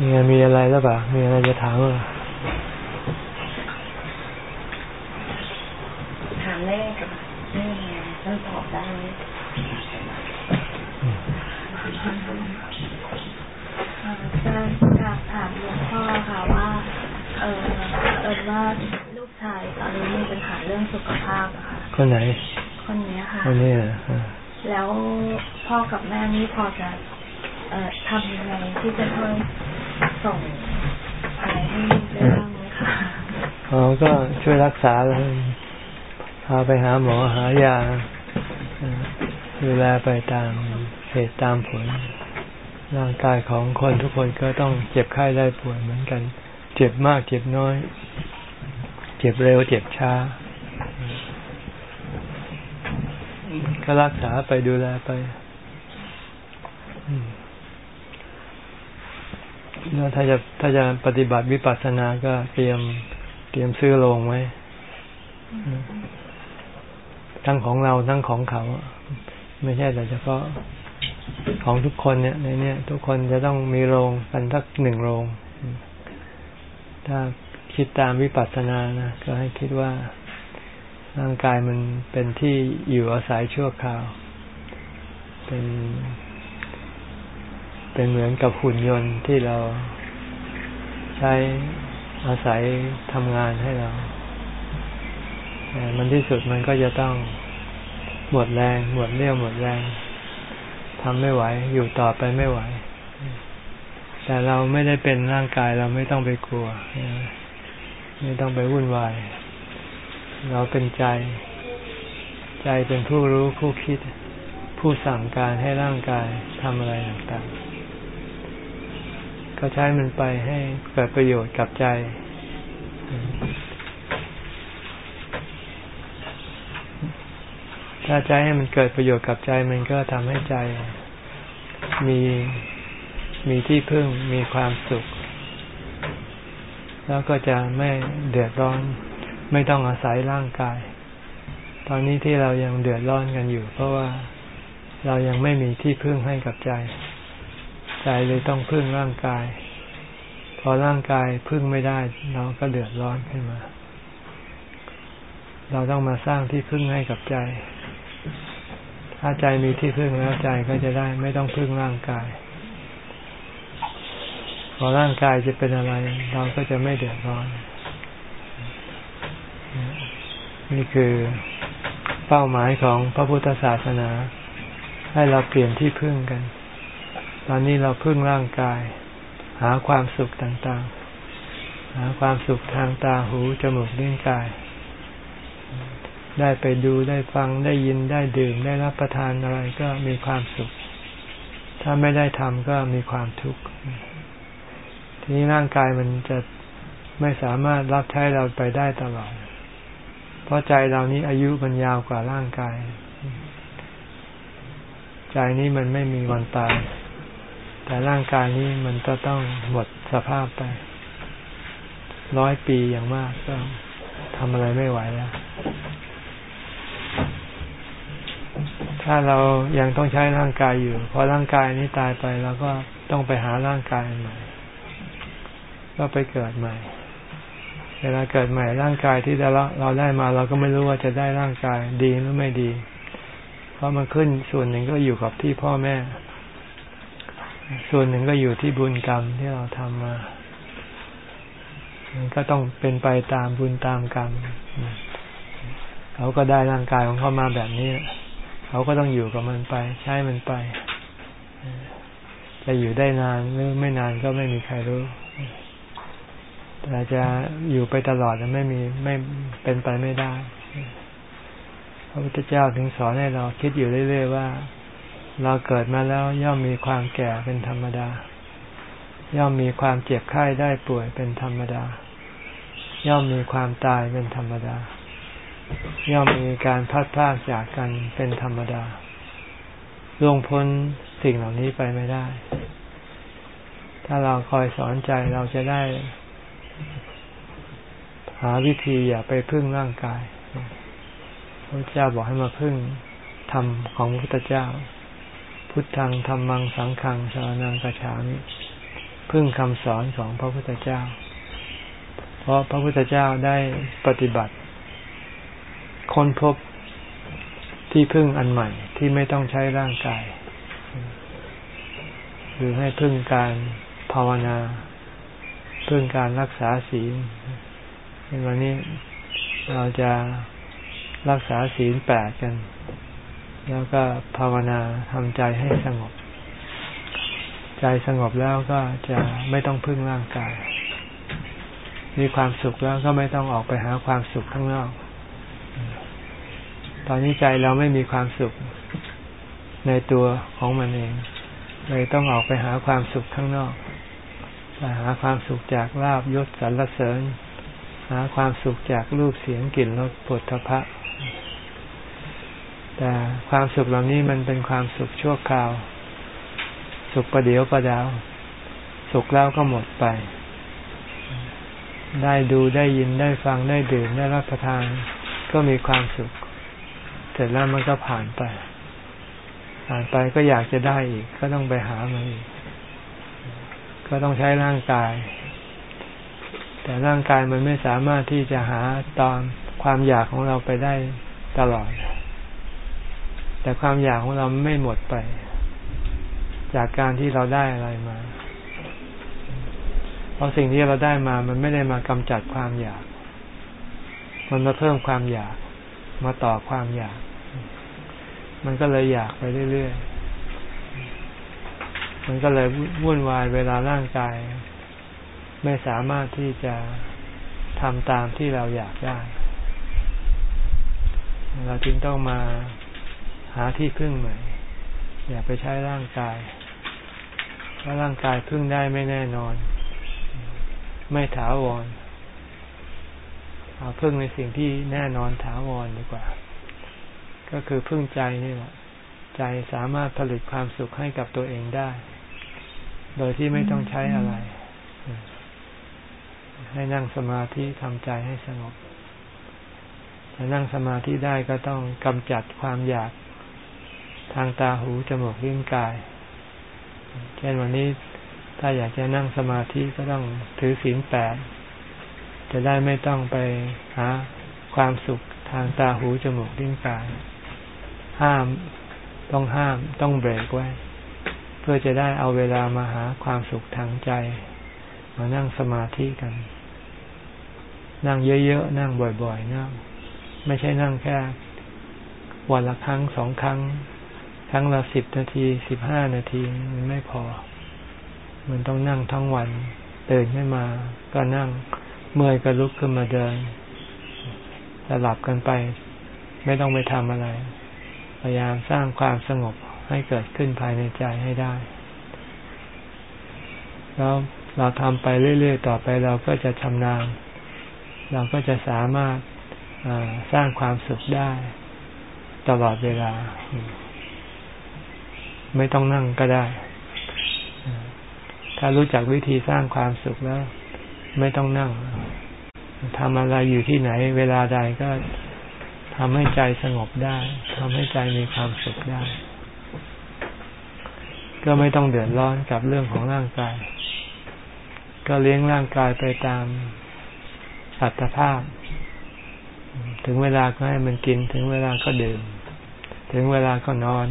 มีมีอะไรหรือเปล่ามีอะไรจะถามหรือถามเลขนี่ไงต้องตอบได้จะถามถามหลวงพ่อค่ะว่า เออเออว่าลูกชายตอนนี้มีปัญหาเรื่องสุขภาพอะค่ะ คนไหน คนนี้ค่ะคนนี้อะแล้วพ่อกับแม่นี่พอจะ เอ่อทำยังไงที่จะช่วย ส่งอะไรให้ได้บ้างไหมคะอ๋อก็ช่วยรักษาเลยพาไปหาหมอหายาดูแลไปตามเหตุตามผล ร่างกายของคนทุกคนก็ต้องเจ็บไข้ได้ป่วยเหมือนกัน เจ็บมากเจ็บน้อย เจ็บเร็วเจ็บช้า ก็รักษาไปดูแลไป แล้วถ้าจะถ้าจะปฏิบัติวิปัสสนาก็เตรียมเตรียมซื้อโรงไว้ ทั้งของเราทั้งของเขา ไม่ใช่แต่เฉพาะของทุกคนเนี่ยในเนี้ยทุกคนจะต้องมีโรงกันสักหนึ่งโรง ถ้าคิดตามวิปัสสนานะก็ให้คิดว่าร่างกายมันเป็นที่อยู่อาศัยชั่วคราว เป็น เป็นเหมือนกับหุ่นยนต์ที่เราใช้อาศัยทำงานให้เราแต่มันที่สุดมันก็จะต้องหมดแรง หมดเรี่ยวหมดแรงทำไม่ไหว อยู่ต่อไปไม่ไหว แต่เราไม่ได้เป็นร่างกายเราไม่ต้องไปกลัว ไม่ต้องไปวุ่นวาย เราเป็นใจ ใจเป็นผู้รู้ผู้คิด ผู้สั่งการให้ร่างกายทำอะไรต่างๆ ก็ใช้มันไปให้เกิดประโยชน์กับใจ ถ้าใจให้มันเกิดประโยชน์กับใจมันก็ทำให้ใจ มีมีที่พึ่งมีความสุข แล้วก็จะไม่เดือดร้อน ไม่ต้องอาศัยร่างกาย ตอนนี้ที่เรายังเดือดร้อนกันอยู่ เพราะว่าเรายังไม่มีที่พึ่งให้กับใจ ใจเลยต้องพึ่งร่างกาย พอร่างกายพึ่งไม่ได้ เราก็เดือดร้อนขึ้นมา เราต้องมาสร้างที่พึ่งให้กับใจ ถ้าใจมีที่พึ่งแล้วใจก็จะได้ไม่ต้องพึ่งร่างกาย พอร่างกายจะเป็นอะไร เราก็จะไม่เดือดร้อน นี่คือเป้าหมายของพระพุทธศาสนา ให้เราเปลี่ยนที่พึ่งกัน ตอนนี้เราพึ่งร่างกาย หาความสุขต่างๆ หาความสุขทางตาหูจมูกลิ้นกาย ได้ไปดูได้ฟังได้ยินได้ดื่มได้รับประทานอะไรก็มีความสุข ถ้าไม่ได้ทำก็มีความทุกข์ทีนี้ร่างกายมันจะไม่สามารถรับใช้เราไปได้ตลอด เพราะใจเรานี้อายุมันยาวกว่าร่างกาย ใจนี้มันไม่มีวันตาย แต่ร่างกายนี้มันก็ต้องหมดสภาพไป ร้อยปีอย่างมากก็ทำอะไรไม่ไหวแล้ว ถ้าเรายังต้องใช้ร่างกายอยู่ พอร่างกายนี้ตายไปเราก็ต้องไปหาร่างกายใหม่ก็ไปเกิดใหม่เวลาเกิดใหม่ร่างกายที่เราได้มา เราก็ไม่รู้ว่าจะได้ร่างกายดีหรือไม่ดี เพราะมันขึ้นส่วนหนึ่งก็อยู่กับที่พ่อแม่ ส่วนหนึ่งก็อยู่ที่บุญกรรมที่เราทำมา มันก็ต้องเป็นไปตามบุญตามกรรม เขาก็ได้ร่างกายของเขามาแบบนี้ เขาก็ต้องอยู่กับมันไป ใช้มันไป จะอยู่ได้นานหรือไม่นานก็ไม่มีใครรู้ แต่จะอยู่ไปตลอดจะไม่มีไม่เป็นไปไม่ได้ พระพุทธเจ้าถึงสอนให้เราคิดอยู่เรื่อยๆว่า เราเกิดมาแล้วย่อมมีความแก่เป็นธรรมดา ย่อมมีความเจ็บไข้ได้ป่วยเป็นธรรมดา ย่อมมีความตายเป็นธรรมดา ย่อมมีการพัดพลาดจากกันเป็นธรรมดาล่วงพ้นสิ่งเหล่านี้ไปไม่ได้ ถ้าเราคอยสอนใจเราจะได้ หาวิธีอย่าไปพึ่งร่างกายพระเจ้าบอกให้มาพึ่งธรรมของพระพุทธเจ้า พุทธังธรรมังสังฆังสานังกระฉามิพึ่งคำสอนของพระพุทธเจ้า เพราะพระพุทธเจ้าได้ปฏิบัติ ค้นพบที่พึ่งอันใหม่ที่ไม่ต้องใช้ร่างกาย คือให้พึ่งการภาวนา พึ่งการรักษาศีลในวันนี้เราจะรักษาศีลแปดกัน แล้วก็ภาวนาทำใจให้สงบ ใจสงบแล้วก็จะไม่ต้องพึ่งร่างกาย มีความสุขแล้วก็ไม่ต้องออกไปหาความสุขข้างนอก ตอนนี้ใจเราไม่มีความสุขในตัวของมันเอง เลยต้องออกไปหาความสุขข้างนอกไปหาความสุขจากลาบยศสรรเสริญ หาความสุขจากรูปเสียงกลิ่นรสปุถะพะ แต่ความสุขเหล่านี้มันเป็นความสุขชั่วคราว สุขประเดียวประดาว สุขแล้วก็หมดไป ได้ดูได้ยินได้ฟังได้ดื่มได้รับประทาน ก็มีความสุข เสร็จแล้วมันก็ผ่านไป ผ่านไปก็อยากจะได้อีก ก็ต้องไปหามันอีก ก็ต้องใช้ร่างกาย แต่ร่างกายมันไม่สามารถที่จะหาตอนความอยากของเราไปได้ตลอด แต่ความอยากของเราไม่หมดไป จากการที่เราได้อะไรมา เพราะสิ่งที่เราได้มา มันไม่ได้มากำจัดความอยาก มันมาเพิ่มความอยาก มาต่อความอยาก มันก็เลยอยากไปเรื่อยๆ มันก็เลยวุ่นวายเวลาร่างกาย ไม่สามารถที่จะทำตามที่เราอยากได้ เราจึงต้องมา หาที่พึ่งใหม่ อย่าไปใช้ร่างกาย เพราะร่างกายพึ่งได้ไม่แน่นอน ไม่ถาวร เอาพึ่งในสิ่งที่แน่นอนถาวรดีกว่า ก็คือพึ่งใจนี่แหละ ใจสามารถผลิตความสุขให้กับตัวเองได้ โดยที่ไม่ต้องใช้อะไร ให้นั่งสมาธิทำใจให้สงบถ้านั่งสมาธิได้ก็ต้องกำจัดความอยาก ทางตาหูจมูกลิ้นกาย เช่นวันนี้ถ้าอยากจะนั่งสมาธิก็ต้องถือศีลแปดจะได้ไม่ต้องไปหาความสุขทางตาหูจมูกลิ้นกาย ห้ามต้องห้ามต้องเบรกไว้ เพื่อจะได้เอาเวลามาหาความสุขทางใจ มานั่งสมาธิกัน นั่งเยอะๆ นั่งบ่อยๆนั่งไม่ใช่นั่งแค่ วันละครั้งสองครั้ง ครั้งละสิบนาทีสิบห้านาทีมันไม่พอ มันต้องนั่งทั้งวันตื่นขึ้นมา ก็นั่งเมื่อยก็ลุกขึ้นมาเดินสลับกันไป ไม่ต้องไปทำอะไร พยายามสร้างความสงบให้เกิดขึ้นภายในใจให้ได้ แล้วเราทำไปเรื่อย ๆ ต่อไปเราก็จะชำนาญ เราก็จะสามารถสร้างความสุขได้ ตลอดเวลา ไม่ต้องนั่งก็ได้ ถ้ารู้จักวิธีสร้างความสุขแล้ว ไม่ต้องนั่งทำอะไรอยู่ที่ไหน เวลาใดก็ทำให้ใจสงบได้ทำให้ใจมีความสุขได้ ก็ไม่ต้องเดือดร้อนกับเรื่องของร่างกาย ก็เลี้ยงร่างกายไปตามอัตภาพ ถึงเวลาก็ให้มันกิน ถึงเวลาก็ดื่ม ถึงเวลาก็นอน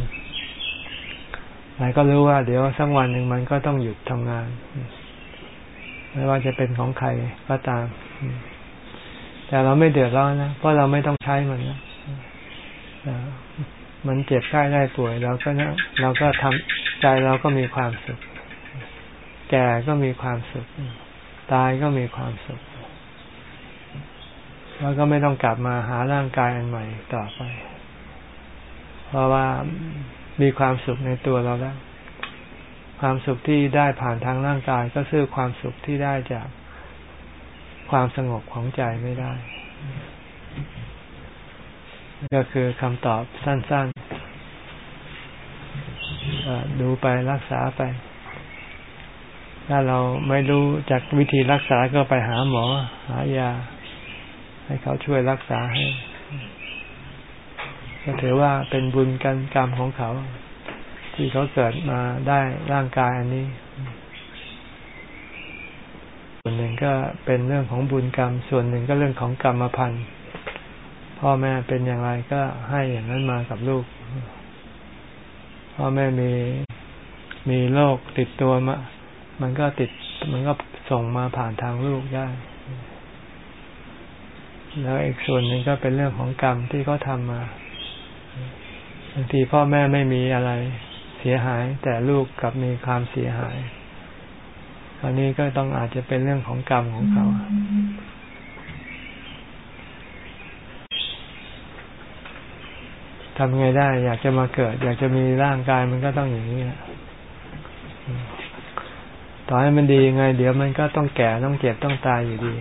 นายก็รู้ว่า เดี๋ยวสักวันหนึ่งมันก็ต้องหยุดทำงาน ไม่ว่าจะเป็นของใครก็ตาม แต่เราไม่เดือดร้อนนะ เพราะเราไม่ต้องใช้มันนะมันเจ็บไข้ได้ป่วยเราก็นะเราก็ทำใจเราก็มีความสุข แก่ก็มีความสุข ตายก็มีความสุขแล้วก็ไม่ต้องกลับมาหาร่างกายอันใหม่ต่อไป เพราะว่า มีความสุขในตัวเราแล้ว ความสุขที่ได้ผ่านทางร่างกายก็ซื้อความสุขที่ได้จากความสงบของใจไม่ได้ ก็คือคำตอบสั้นๆ ดูไปรักษาไป ถ้าเราไม่รู้จากวิธีรักษาก็ไปหาหมอ หายา ให้เขาช่วยรักษาให้ ก็ถือว่าเป็นบุญกันกรรมของเขา ที่เขาเกิดมาได้ร่างกายอันนี้ ส่วนหนึ่งก็เป็นเรื่องของบุญกรรม ส่วนหนึ่งก็เรื่องของกรรมพันธ์พ่อแม่เป็นอย่างไรก็ให้อย่างนั้นมากับลูก พ่อแม่มีมีโรคติดตัวมา มันก็ติด มันก็ส่งมาผ่านทางลูกได้ แล้วอีกส่วนหนึ่งก็เป็นเรื่องของกรรมที่เขาทำมา บางทีพ่อแม่ไม่มีอะไรเสียหาย แต่ลูกกลับมีความเสียหายอันนี้ก็ต้องอาจจะเป็นเรื่องของกรรมของเขาทำไงได้ อยากจะมาเกิด อยากจะมีร่างกายมันก็ต้องอย่างนี้ต่อให้มันดียังไง เดี๋ยวมันก็ต้องแก่ต้องเจ็บต้องตายอยู่ดี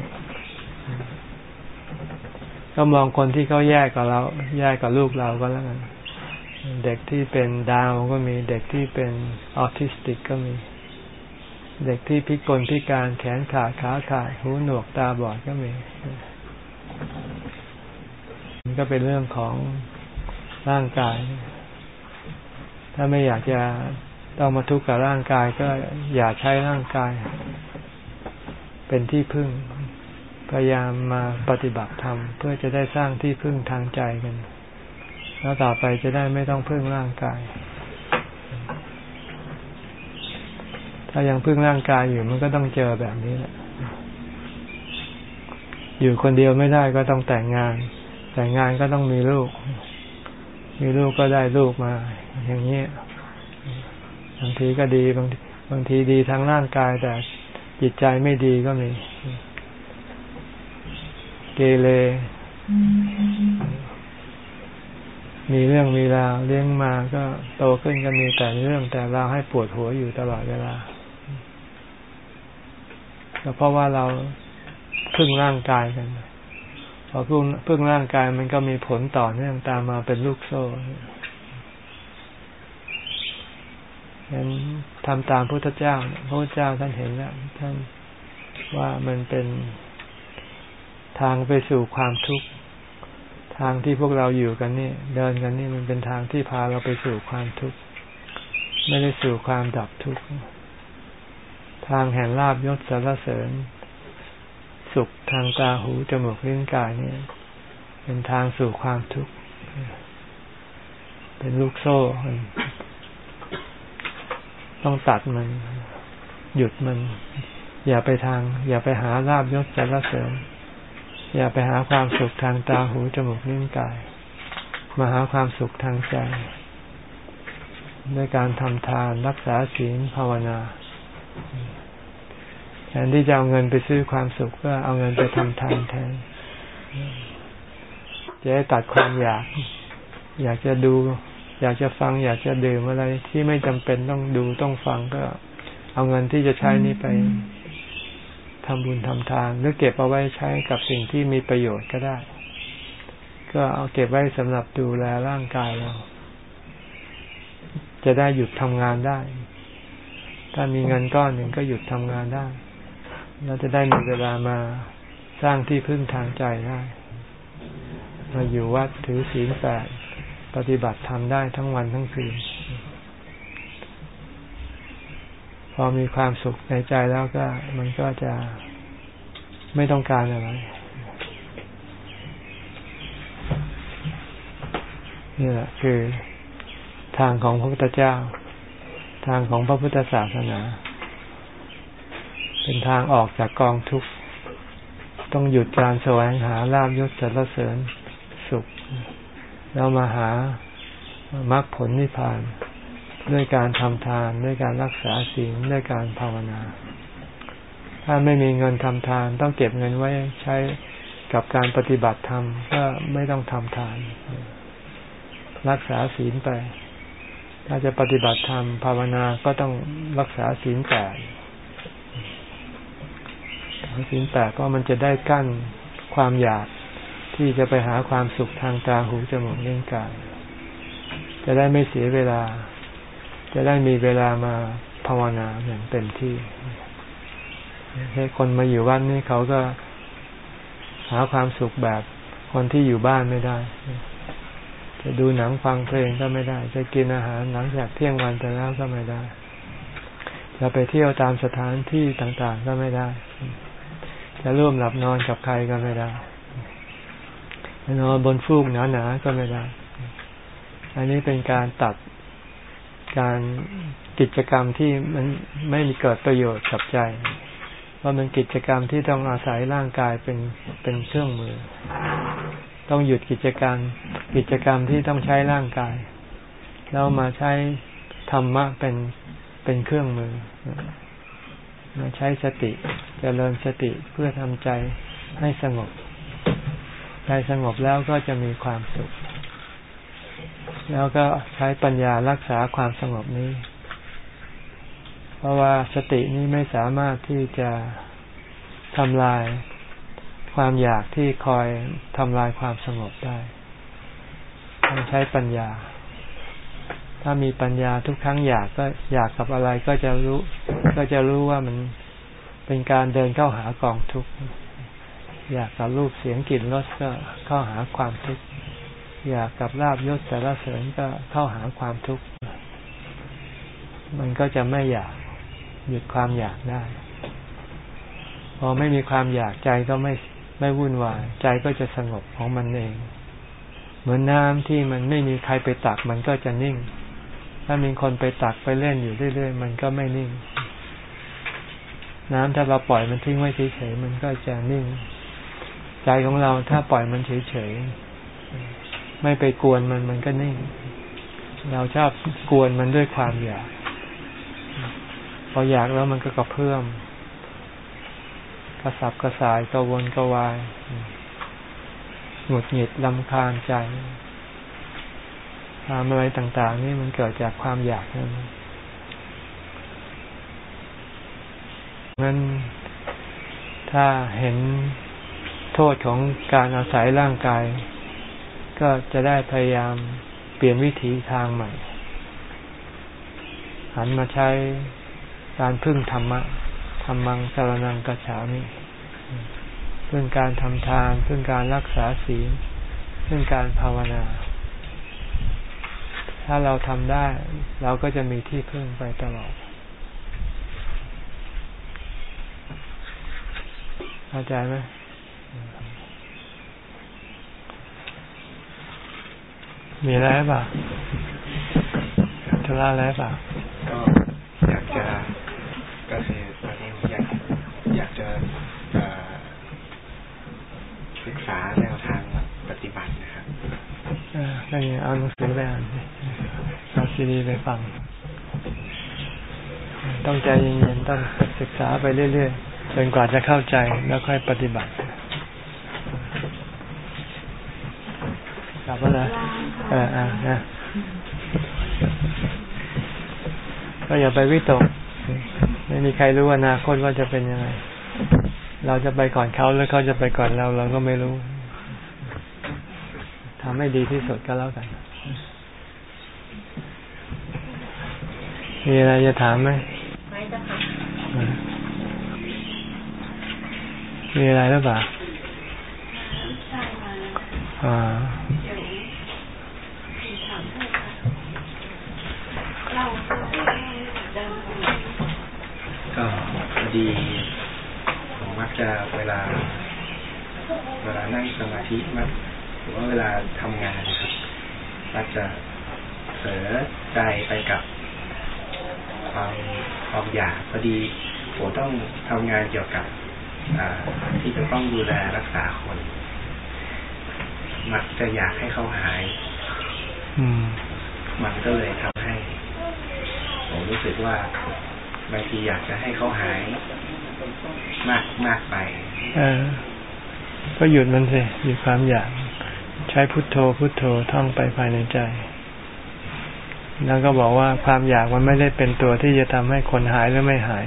ก็มองคนที่เขาแยกกับเรา แยกกับลูกเราก็แล้วกัน เด็กที่เป็นดาวก็มีเด็กที่เป็นออทิสติกก็มี เด็กที่พิกลพิการแขนขาดขาขาดหูหนวกตาบอดก็มีมันก็เป็นเรื่องของร่างกาย ถ้าไม่อยากจะต้องมาทุกข์กับร่างกายก็อย่าใช้ร่างกาย เป็นที่พึ่ง พยายามมาปฏิบัติธรรมเพื่อจะได้สร้างที่พึ่งทางใจกัน แล้วต่อไปจะได้ไม่ต้องพึ่งร่างกาย ถ้ายังพึ่งร่างกายอยู่มันก็ต้องเจอแบบนี้แหละ อยู่คนเดียวไม่ได้ก็ต้องแต่งงาน แต่งงานก็ต้องมีลูก มีลูกก็ได้ลูกมา อย่างนี้บางทีก็ดีบางบางทีดีทางร่างกายแต่จิตใจไม่ดีก็มี เกเร มีเรื่องมีราวเลี้ยงมาก็โตขึ้นก็มีแต่เรื่องแต่เราให้ปวดหัวอยู่ตลอดเวลาก็เพราะว่าเราพึ่งร่างกายกันพอพึ่งพึ่งร่างกายมันก็มีผลต่อเนื่องตามมาเป็นลูกโซ่งั้นทำตามพุทธเจ้าพระพุทธเจ้าท่านเห็นแล้วท่านว่ามันเป็นทางไปสู่ความทุกข์ ทางที่พวกเราอยู่กันนี่ เดินกันนี่มันเป็นทางที่พาเราไปสู่ความทุกข์ไม่ได้สู่ความดับทุกข์ทางแห่งลาบยศสารเสริญ สุขทางตาหูจมูกลิ้นกายนี่เป็นทางสู่ความทุกข์เป็นลูกโซ่ต้องตัดมัน หยุดมัน อย่าไปทาง อย่าไปหาลาบยศสรรเสริญ อย่าไปหาความสุขทางตาหูจมูกนิ้วกาย มาหาความสุขทางใจด้วยการทำทานรักษาศีลภาวนาแทนที่จะเอาเงินไปซื้อความสุขก็เอาเงินไปทำทานแทนจะได้ตัดความอยาก อยากจะดู อยากจะฟัง อยากจะดื่มอะไรที่ไม่จำเป็นต้องดูต้องฟังก็ เอาเงินที่จะใช้นี้ไป ทำบุญทำทาน หรือเก็บเอาไว้ใช้กับสิ่งที่มีประโยชน์ก็ได้ ก็เอาเก็บไว้สำหรับดูแลร่างกายเรา จะได้หยุดทำงานได้ ถ้ามีเงินก้อนหนึ่งก็หยุดทำงานได้ เราจะได้มีเวลามาสร้างที่พึ่งทางใจได้มาอยู่วัดถือศีลแปดปฏิบัติทำได้ทั้งวันทั้งคืน พ อมีความสุขในใจแล้วก็ มันก็จะไม่ต้องการอะไรนี่แหละคือทางของพระพุทธเจ้า ทางของพระพุทธศาสนา เป็นทางออกจากกองทุกข์ต้องหยุดการแสวงหาลาบยศสรรเสริญสุขเรามาหามรรคผลนิพพาน ด้วยการทำทาน ด้วยการรักษาศีลด้วยการภาวนา ถ้าไม่มีเงินทำทาน ต้องเก็บเงินไว้ใช้กับการปฏิบัติธรรมก็ไม่ต้องทำทาน รักษาศีลไป ถ้าจะปฏิบัติธรรมภาวนาก็ต้องรักษาศีลแปดศีลแปดก็มันจะได้กั้นความอยากที่จะไปหาความสุขทางตาหูจมูกเลี้ยงกายจะได้ไม่เสียเวลา จะได้มีเวลามาภาวนาอย่างเต็มที่ให้คนมาอยู่บ้านนี่เขาก็หาความสุขแบบคนที่อยู่บ้านไม่ได้ จะดูหนังฟังเพลงก็ไม่ได้ จะกินอาหารหลังจากเที่ยงวันแต่แล้วก็ไม่ได้ จะไปเที่ยวตามสถานที่ต่างๆก็ไม่ได้ จะร่วมหลับนอนกับใครก็ไม่ได้นอนบนฟูกหนาๆก็ไม่ได้ อันนี้เป็นการตัด การกิจกรรมที่มันไม่มีเกิดประโยชน์กับใจเพรามันกิจกรรมที่ต้องอาศัยร่างกายเป็นเป็นเครื่องมือ ต้องหยุดกิจกรรมกิจกรรมที่ต้องใช้ร่างกาย แล้วมาใช้ธรรมะเป็นเป็นเครื่องมือมาใช้สติจเจริญสติเพื่อทำใจให้สงบ ใจสงบแล้วก็จะมีความสุข แล้วก็ใช้ปัญญารักษาความสงบนี้ เพราะว่าสตินี้ไม่สามารถที่จะทำลายความอยากที่คอยทำลายความสงบได้ต้องใช้ปัญญา ถ้ามีปัญญาทุกครั้งอยากก็อยากกับอะไรก็จะรู้ ก็จะรู้ว่ามันเป็นการเดินเข้าหากองทุกข์อยากกับรูปเสียงกลิ่นรสก็เข้าหาความทุกข์ อยากกับลาบยศแต่ละเสริญก็เข้าหาความทุกข์ มันก็จะไม่อยากหยุดความอยากได้ พอไม่มีความอยากใจก็ไม่ไม่วุ่นวายใจก็จะสงบของมันเอง เหมือนน้ำที่มันไม่มีใครไปตักมันก็จะนิ่ง ถ้ามีคนไปตักไปเล่นอยู่เรื่อยๆมันก็ไม่นิ่ง น้ำถ้าเราปล่อยมันทิ้งไว้เฉยๆมันก็จะนิ่ง ใจของเราถ้าปล่อยมันเฉยๆ ไม่ไปกวนมันมันก็นิ่ง เราชอบกวนมันด้วยความอยาก พออยากแล้วมันก็กระเพื่อมกระสับกระสายกระวนกระวายหงุดหงิดลำคาญใจความอะไรต่าง ๆ นี่มันเกิดจากความอยากนั่นงั้นถ้าเห็นโทษของการอาศัยร่างกาย ก็จะได้พยายามเปลี่ยนวิถีทางใหม่ หันมาใช้การพึ่งธรรมะธรรมังสารนังกัจฉามิเรื่งการทำทานเรื่งการรักษาศีลเรื่งการภาวนา ถ้าเราทำได้ เราก็จะมีที่พึ่งไปตลอดเข้าใจไหม มีอะไรบ้างธุระอะไรบ้างก็อยากจะก็คือตอนนี้อยากอยากจะศึกษาแนวทางปฏิบัตินะครับอ่าได้เอาหนังสือไปอ่านเอาซีดีไปฟัง ต้องใจเย็นๆต้องศึกษาไปเรื่อยๆจนกว่าจะเข้าใจแล้วค่อยปฏิบัติกลับมาเลยเอออ่า นะก็อย่าไปวิตก ไม่มีใครรู้อนาคตว่าจะเป็นยังไง เราจะไปก่อนเขาหรือเขาจะไปก่อนเรา เราก็ไม่รู้ทำให้ดีที่สุดก็แล้วกัน มีอะไรจะถามไหมไม่จ้ะค่ะมีอะไรหรือเปล่าอ่าก็ดีมักจะเวลา เวลานั่งสมาธิมักหรือว่าเวลาทำงานครับมัก จะเสือใจไปกับความความอยากพอดีผมต้องทำงานเกี่ยวกับที่จะต้องดูแลรักษาคน มักจะอยากให้เขาหายมันก็เลยทำให้ ผมรู้สึกว่าบางทีอยากจะให้เขาหาย มากมากไป เออ ก็หยุดมันสิหยุดความอยาก ใช้พุทโธพุทโธท่องไปภายในใจ แล้วก็บอกว่าความอยากมันไม่ได้เป็นตัวที่จะทำให้คนหายหรือไม่หาย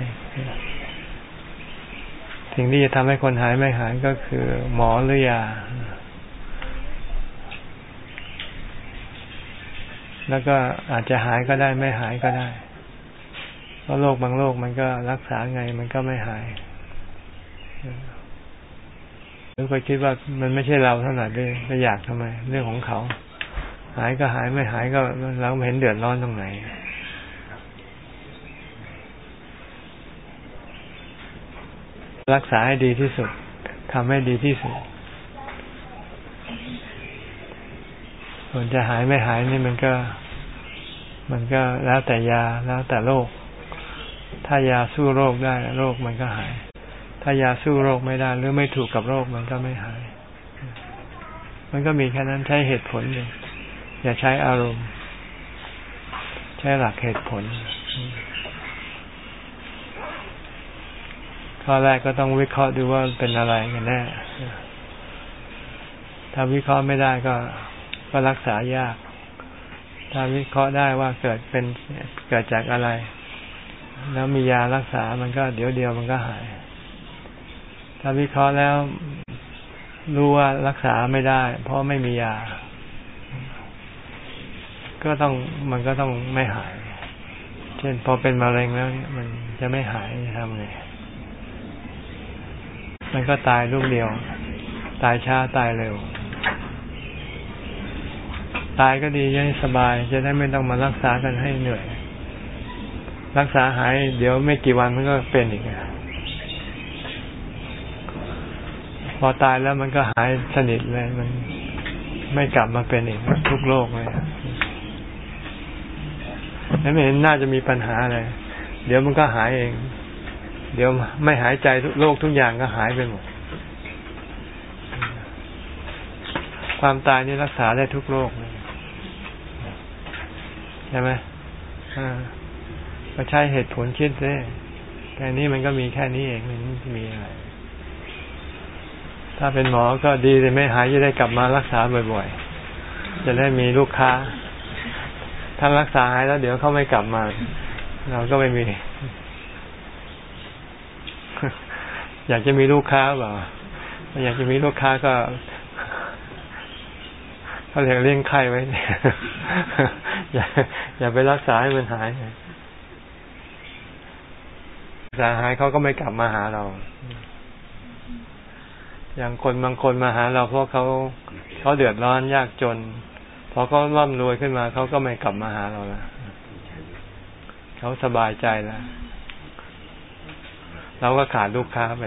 สิ่งที่จะทำให้คนหายไม่หายก็คือ หมอหรือยา แล้วก็อาจจะหายก็ได้ไม่หายก็ได้ เพราะโรคบางโรคมันก็รักษาไงมันก็ไม่หาย หรือไปคิดว่ามันไม่ใช่เราเท่าไหร่ด้วยไปอยากทำไม เรื่องของเขา หายก็หายไม่หายก็เราเห็นเดือดร้อนตรงไหนรักษาให้ดีที่สุดทำให้ดีที่สุด ส่วนจะหายไม่หายนี่มันก็ มันก็แล้วแต่ยาแล้วแต่โรค ถ้ายาสู้โรคได้โรคมันก็หาย ถ้ายาสู้โรคไม่ได้ หรือไม่ถูกกับโรคมันก็ไม่หาย มันก็มีแค่นั้นใช้เหตุผลเลยอย่าใช้อารมณ์ ใช้หลักเหตุผล ข้อแรกก็ต้องวิเคราะห์ดูว่าเป็นอะไรกันแน่ ถ้าวิเคราะห์ไม่ได้ก็ก็รักษายาก ถ้าวิเคราะห์ได้ว่าเกิดเป็นเกิดจากอะไร แล้วมียารักษามันก็เดี๋ยวเดียวมันก็หาย ถ้าวิเคราะห์แล้วรู้ว่ารักษาไม่ได้ เพราะไม่มียา ก็ต้องมันก็ต้องไม่หาย เช่นพอเป็นมะเร็งแล้วเนี่ยมันจะไม่หายทำไงมันก็ตายลูกเดียว ตายช้าตายเร็ว ตายก็ดียังสบาย จะได้ไม่ต้องมารักษากันให้เหนื่อย รักษาหาย เดี๋ยวไม่กี่วันมันก็เป็นอีกพ อตายแล้วมันก็หายสนิทเลยมันไม่กลับมาเป็นอีกทุกโรคเลยแล้วไม่เห็นน่าจะมีปัญหาอะไร เดี๋ยวมันก็หายเอง เดี๋ยวไม่หายใจโรคทุกอย่างก็หายไปหมด ความตายนี่รักษาได้ทุกโรคใช่ไหมก็ใช้เหตุผลคิดเลยแค่นี้มันก็มีแค่นี้เองมันไม่มีอะไร ถ้าเป็นหมอก็ดีเลยไม่หายจะได้กลับมารักษาบ่อยๆ จะได้มีลูกค้า ถ้ารักษาหายแล้วเดี๋ยวเขาไม่กลับมา เราก็ไม่มี อยากจะมีลูกค้าเปล่าอยากจะมีลูกค้าก็เขาเรียกเลี้ยงไข้ไว้อย่าอย่าไปรักษาให้มันหายรักษาหายเขาก็ไม่กลับมาหาเรา อย่างคนบางคนมาหาเราเพราะเขาเขาเดือดร้อนยากจนพอเขาร่ำรวยขึ้นมาเขาก็ไม่กลับมาหาเราแล้วเขาสบายใจแล้วเราก็ขาดลูกค้าไป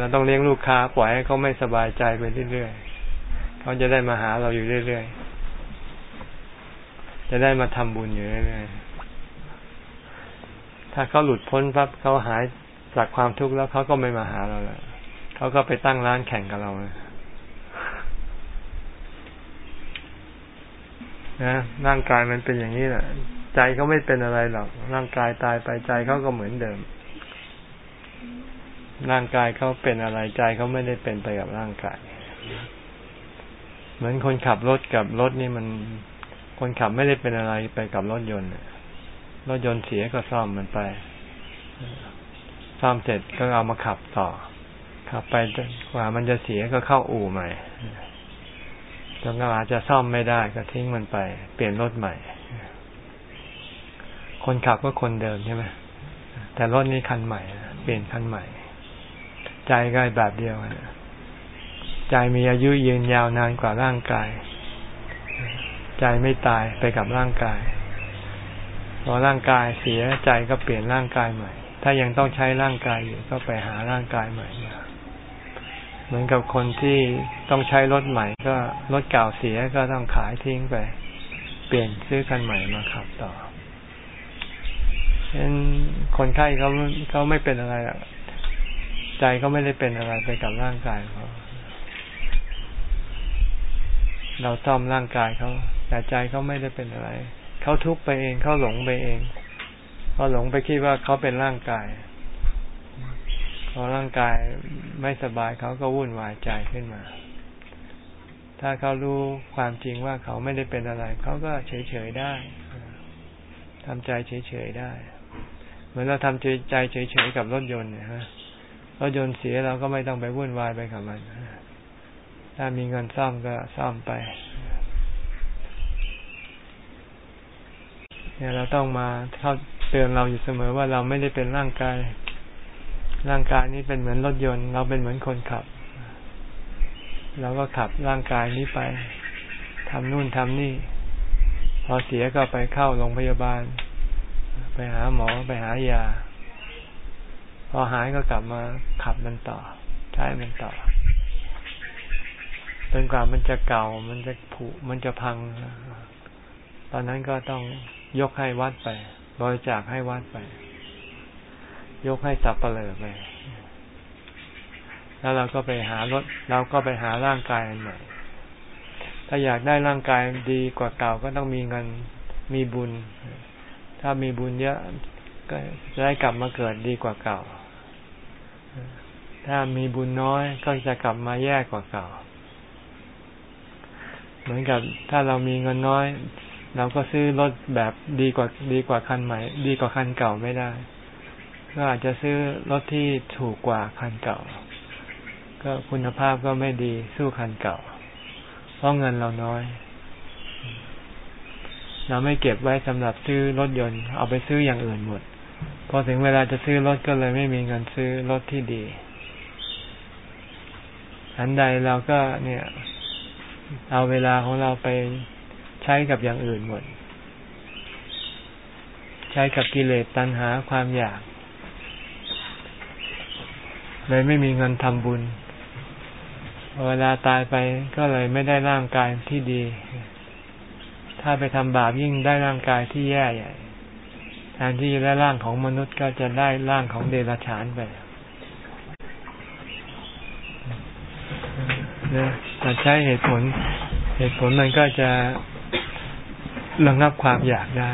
เราต้องเลี้ยงลูกค้าปล่อยให้เขาไม่สบายใจไปเรื่อยๆเขาจะได้มาหาเราอยู่เรื่อยๆจะได้มาทำบุญอยู่เรื่อยๆถ้าเขาหลุดพ้นปั๊บเขาหายจากความทุกข์แล้วเขาก็ไม่มาหาเราแล้ว เขาก็ไปตั้งร้านแข่งกับเรานะร่างกายมันเป็นอย่างนี้แหละ ใจเขาไม่เป็นอะไรหรอก ร่างกายตายไปใจเขาก็เหมือนเดิม ร่างกายเขาเป็นอะไรใจเขาไม่ได้เป็นไปกับร่างกาย เหมือนคนขับรถกับรถนี่มัน คนขับไม่ได้เป็นอะไรไปกับรถยนต์รถยนต์เสียก็ซ่อมมันไปซ่อมเสร็จก็เอามาขับต่อ ขับไปกว่ามันจะเสียก็เข้าอู่ใหม่จนก็อาจจะซ่อมไม่ได้ก็ทิ้งมันไป เปลี่ยนรถใหม่ คนขับก็คนเดิมใช่ไหมแต่รถนี้คันใหม่ เปลี่ยนคันใหม่ ใจก็แบบเดียวกันใจมีอายุยืนยาวนานกว่าร่างกาย ใจไม่ตายไปกับร่างกายพอร่างกายเสียใจก็เปลี่ยนร่างกายใหม่ ถ้ายังต้องใช้ร่างกายอยู่ก็ไปหาร่างกายใหม่มา เหมือนกับคนที่ต้องใช้รถใหม่ก็รถเก่าเสียก็ต้องขายทิ้งไป เปลี่ยนซื้อคันใหม่มาขับต่อเช่นคนไข้เขาเขาไม่เป็นอะไรใจเขาไม่ได้เป็นอะไรไปกับร่างกายเขาเราซ่อมร่างกายเขาแต่ใจเขาไม่ได้เป็นอะไรเขาทุกข์ไปเองเขาหลงไปเองเขาหลงไปคิดว่าเขาเป็นร่างกาย พอร่างกายไม่สบายเขาก็วุ่นวายใจขึ้นมา ถ้าเขารู้ความจริงว่าเขาไม่ได้เป็นอะไร เขาก็เฉยๆได้ทำใจเฉยๆได้ เหมือนเราทำใจเฉยๆกับรถยนต์เนี่ยฮะรถยนต์เสียเราก็ไม่ต้องไปวุ่นวายไปกับมันถ้ามีเงินซ่อมก็ซ่อมไปเนี่ยเราต้องมาเข้าเตือนเราอยู่เสมอว่าเราไม่ได้เป็นร่างกาย ร่างกายนี้เป็นเหมือนรถยนต์ เราเป็นเหมือนคนขับ เราก็ขับร่างกายนี้ไปทำนู่นทำนี่ พอเสียก็ไปเข้าโรงพยาบาล ไปหาหมอไปหายา พอหายก็กลับมาขับมันต่อ ใช้มันต่อจนกว่ามันจะเก่ามันจะผุมันจะพัง ตอนนั้นก็ต้องยกให้วัดไป บริจาคให้วัดไป ยกให้สับเปลือไป แล้วเราก็ไปหารถเราก็ไปหาร่างกายใหม่ ถ้าอยากได้ร่างกายดีกว่าเก่าก็ต้องมีเงินมีบุญ ถ้ามีบุญเยอะก็จะได้กลับมาเกิดดีกว่าเก่า ถ้ามีบุญน้อยก็จะกลับมาแย่กว่าเก่า เหมือนกับถ้าเรามีเงินน้อย เราก็ซื้อรถแบบดีกว่าดีกว่าคันใหม่ ดีกว่าคันเก่าไม่ได้ ก็อาจจะซื้อรถที่ถูกกว่าคันเก่า ก็คุณภาพก็ไม่ดีสู้คันเก่า เพราะเงินเราน้อย เราไม่เก็บไว้สำหรับซื้อรถยนต์ เอาไปซื้ออย่างอื่นหมด พอถึงเวลาจะซื้อรถก็เลยไม่มีเงินซื้อรถที่ดีอันใดเราก็เนี่ย เอาเวลาของเราไปใช้กับอย่างอื่นหมด ใช้กับกิเลสตัณหาความอยาก เลยไม่มีเงินทำบุญ เวลาตายไปก็เลยไม่ได้ร่างกายที่ดี ถ้าไปทำบาปยิ่งได้ร่างกายที่แย่ใหญ่แทนที่จะได้ร่างของมนุษย์ก็จะได้ร่างของเดรัจฉานไปนะแต่ใช้เหตุผล เหตุผลมันก็จะระงับความอยากได้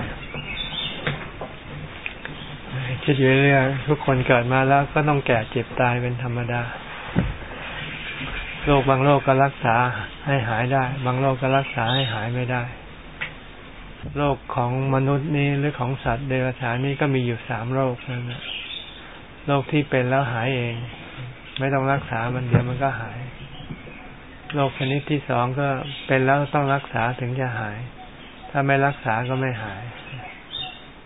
คิดอยู่เรื่อยทุกคนเกิดมาแล้วก็ต้องแก่เจ็บตายเป็นธรรมดา โรคบางโรคก็รักษาให้หายได้ บางโรคก็รักษาให้หายไม่ได้ โรคของมนุษย์นี้หรือของสัตว์เดรัจฉานนี้ก็มีอยู่สามโรคนั่นแหละโรคที่เป็นแล้วหายเอง ไม่ต้องรักษามันเดี๋ยวมันก็หาย โรคชนิดที่สองก็เป็นแล้วต้องรักษาถึงจะหาย ถ้าไม่รักษาก็ไม่หาย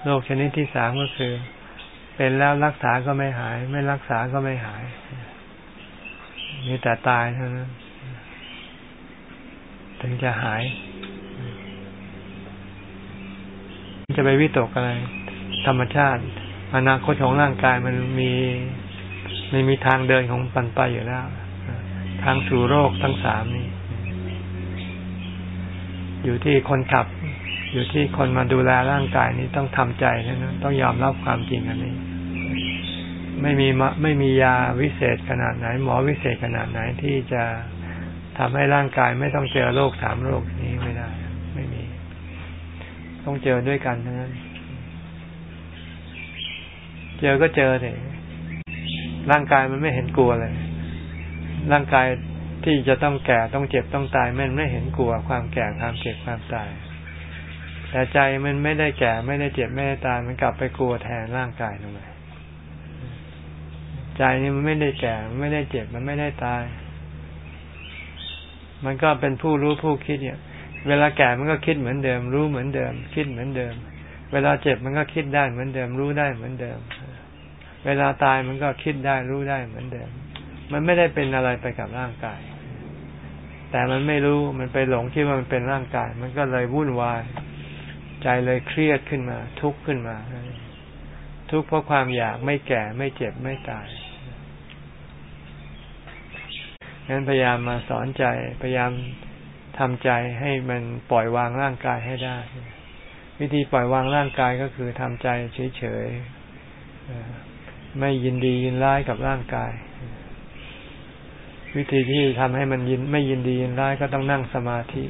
โรคชนิดที่สามก็คือ เป็นแล้วรักษาก็ไม่หาย ไม่รักษาก็ไม่หาย มีแต่ตายเท่านั้น ถึงจะหาย จะไปวิตกอะไร ธรรมชาติ อนาคตของร่างกายมันมีไม่มีทางเดินของปันไปอยู่แล้ว ทางสู่โรคทั้งสามนี้อยู่ที่คนขับ อยู่ที่คนมาดูแลร่างกายนี้ต้องทำใจนะต้องยอมรับความจริงอันนี้ ไม่มีไม่มียาวิเศษขนาดไหน หมอวิเศษขนาดไหนที่จะทำให้ร่างกายไม่ต้องเจอโรคสามโรคนี้ไม่ได้ ไม่มี ต้องเจอด้วยกันทั้งนั้น เจอก็เจอเลยร่างกายมันไม่เห็นกลัวเลย ร่างกายที่จะต้องแก่ต้องเจ็บต้องตายมันไม่เห็นกลัวความแก่ความเจ็บความตาย แต่ใจมันไม่ได้แก่ไม่ได้เจ็บไม่ได้ตายมันกลับไปกลัวแทนร่างกายทำไม ใจนี่มันไม่ได้แก่มันไม่ได้เจ็บมันไม่ได้ตาย มันก็เป็นผู้รู้ผู้คิดเนี่ย เวลาแก่มันก็คิดเหมือนเดิม รู้เหมือนเดิม คิดเหมือนเดิม เวลาเจ็บมันก็คิดได้เหมือนเดิม รู้ได้เหมือนเดิม เวลาตายมันก็คิดได้รู้ได้เหมือนเดิม มันไม่ได้เป็นอะไรไปกับร่างกาย แต่มันไม่รู้มันไปหลงคิดว่ามันเป็นร่างกาย มันก็เลยวุ่นวาย ใจเลยเครียดขึ้นมา ทุกข์ขึ้นมาทุกข์เพราะความอยากไม่แก่ไม่เจ็บไม่ตาย งั้นพยายามมาสอนใจ พยายามทำใจให้มันปล่อยวางร่างกายให้ได้ วิธีปล่อยวางร่างกายก็คือทำใจเฉยๆไม่ยินดียินร้ายกับร่างกาย วิธีที่ทำให้มันยินไม่ยินดียินร้ายก็ต้องนั่งสมาธิ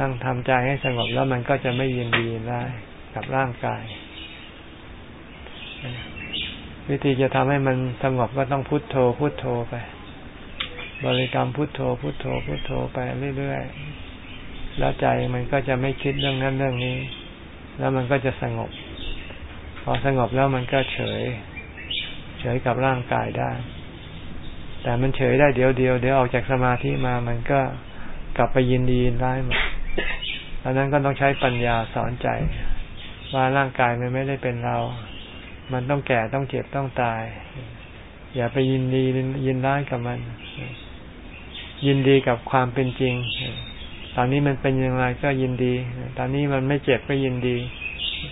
นั่งทำใจให้สงบแล้วมันก็จะไม่ยินดียินร้ายกับร่างกาย วิธีจะทำให้มันสงบก็ต้องพุโทโธพุโทโธไป บริกรรมพุทโธพุทโธพุทโธไปเรื่อยๆ แล้วใจมันก็จะไม่คิดเรื่องนั้นเรื่องนี้ แล้วมันก็จะสงบ พอสงบแล้วมันก็เฉย เฉยกับร่างกายได้ แต่มันเฉยได้เดี๋ยวเดียวเดี๋ยวออกจากสมาธิมามันก็กลับไปยินดียินร้ายมดดังนั้นก็ต้องใช้ปัญญาสอนใจ ว่าร่างกายมันไม่ได้เป็นเรา มันต้องแก่ต้องเจ็บต้องตาย อย่าไปยินดียินร้ายกับมัน ยินดีกับความเป็นจริง ตอนนี้มันเป็นอย่างไรก็ยินดี ตอนนี้มันไม่เจ็บก็ยินดี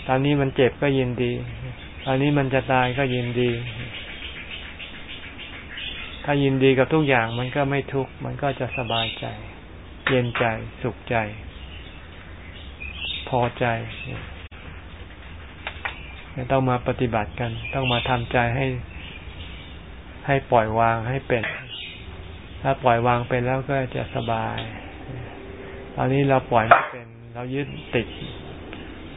ตอนนี้มันเจ็บก็ยินดี ตอนนี้มันจะตายก็ยินดี ถ้ายินดีกับทุกอย่างมันก็ไม่ทุกข์ มันก็จะสบายใจ เย็นใจ สุขใจ พอใจต้องมาปฏิบัติกัน ต้องมาทำใจให้ให้ปล่อยวางให้เป็น ถ้าปล่อยวางเป็นแล้วก็จะสบาย ตอนนี้เราปล่อยไม่เป็น เรายึดติด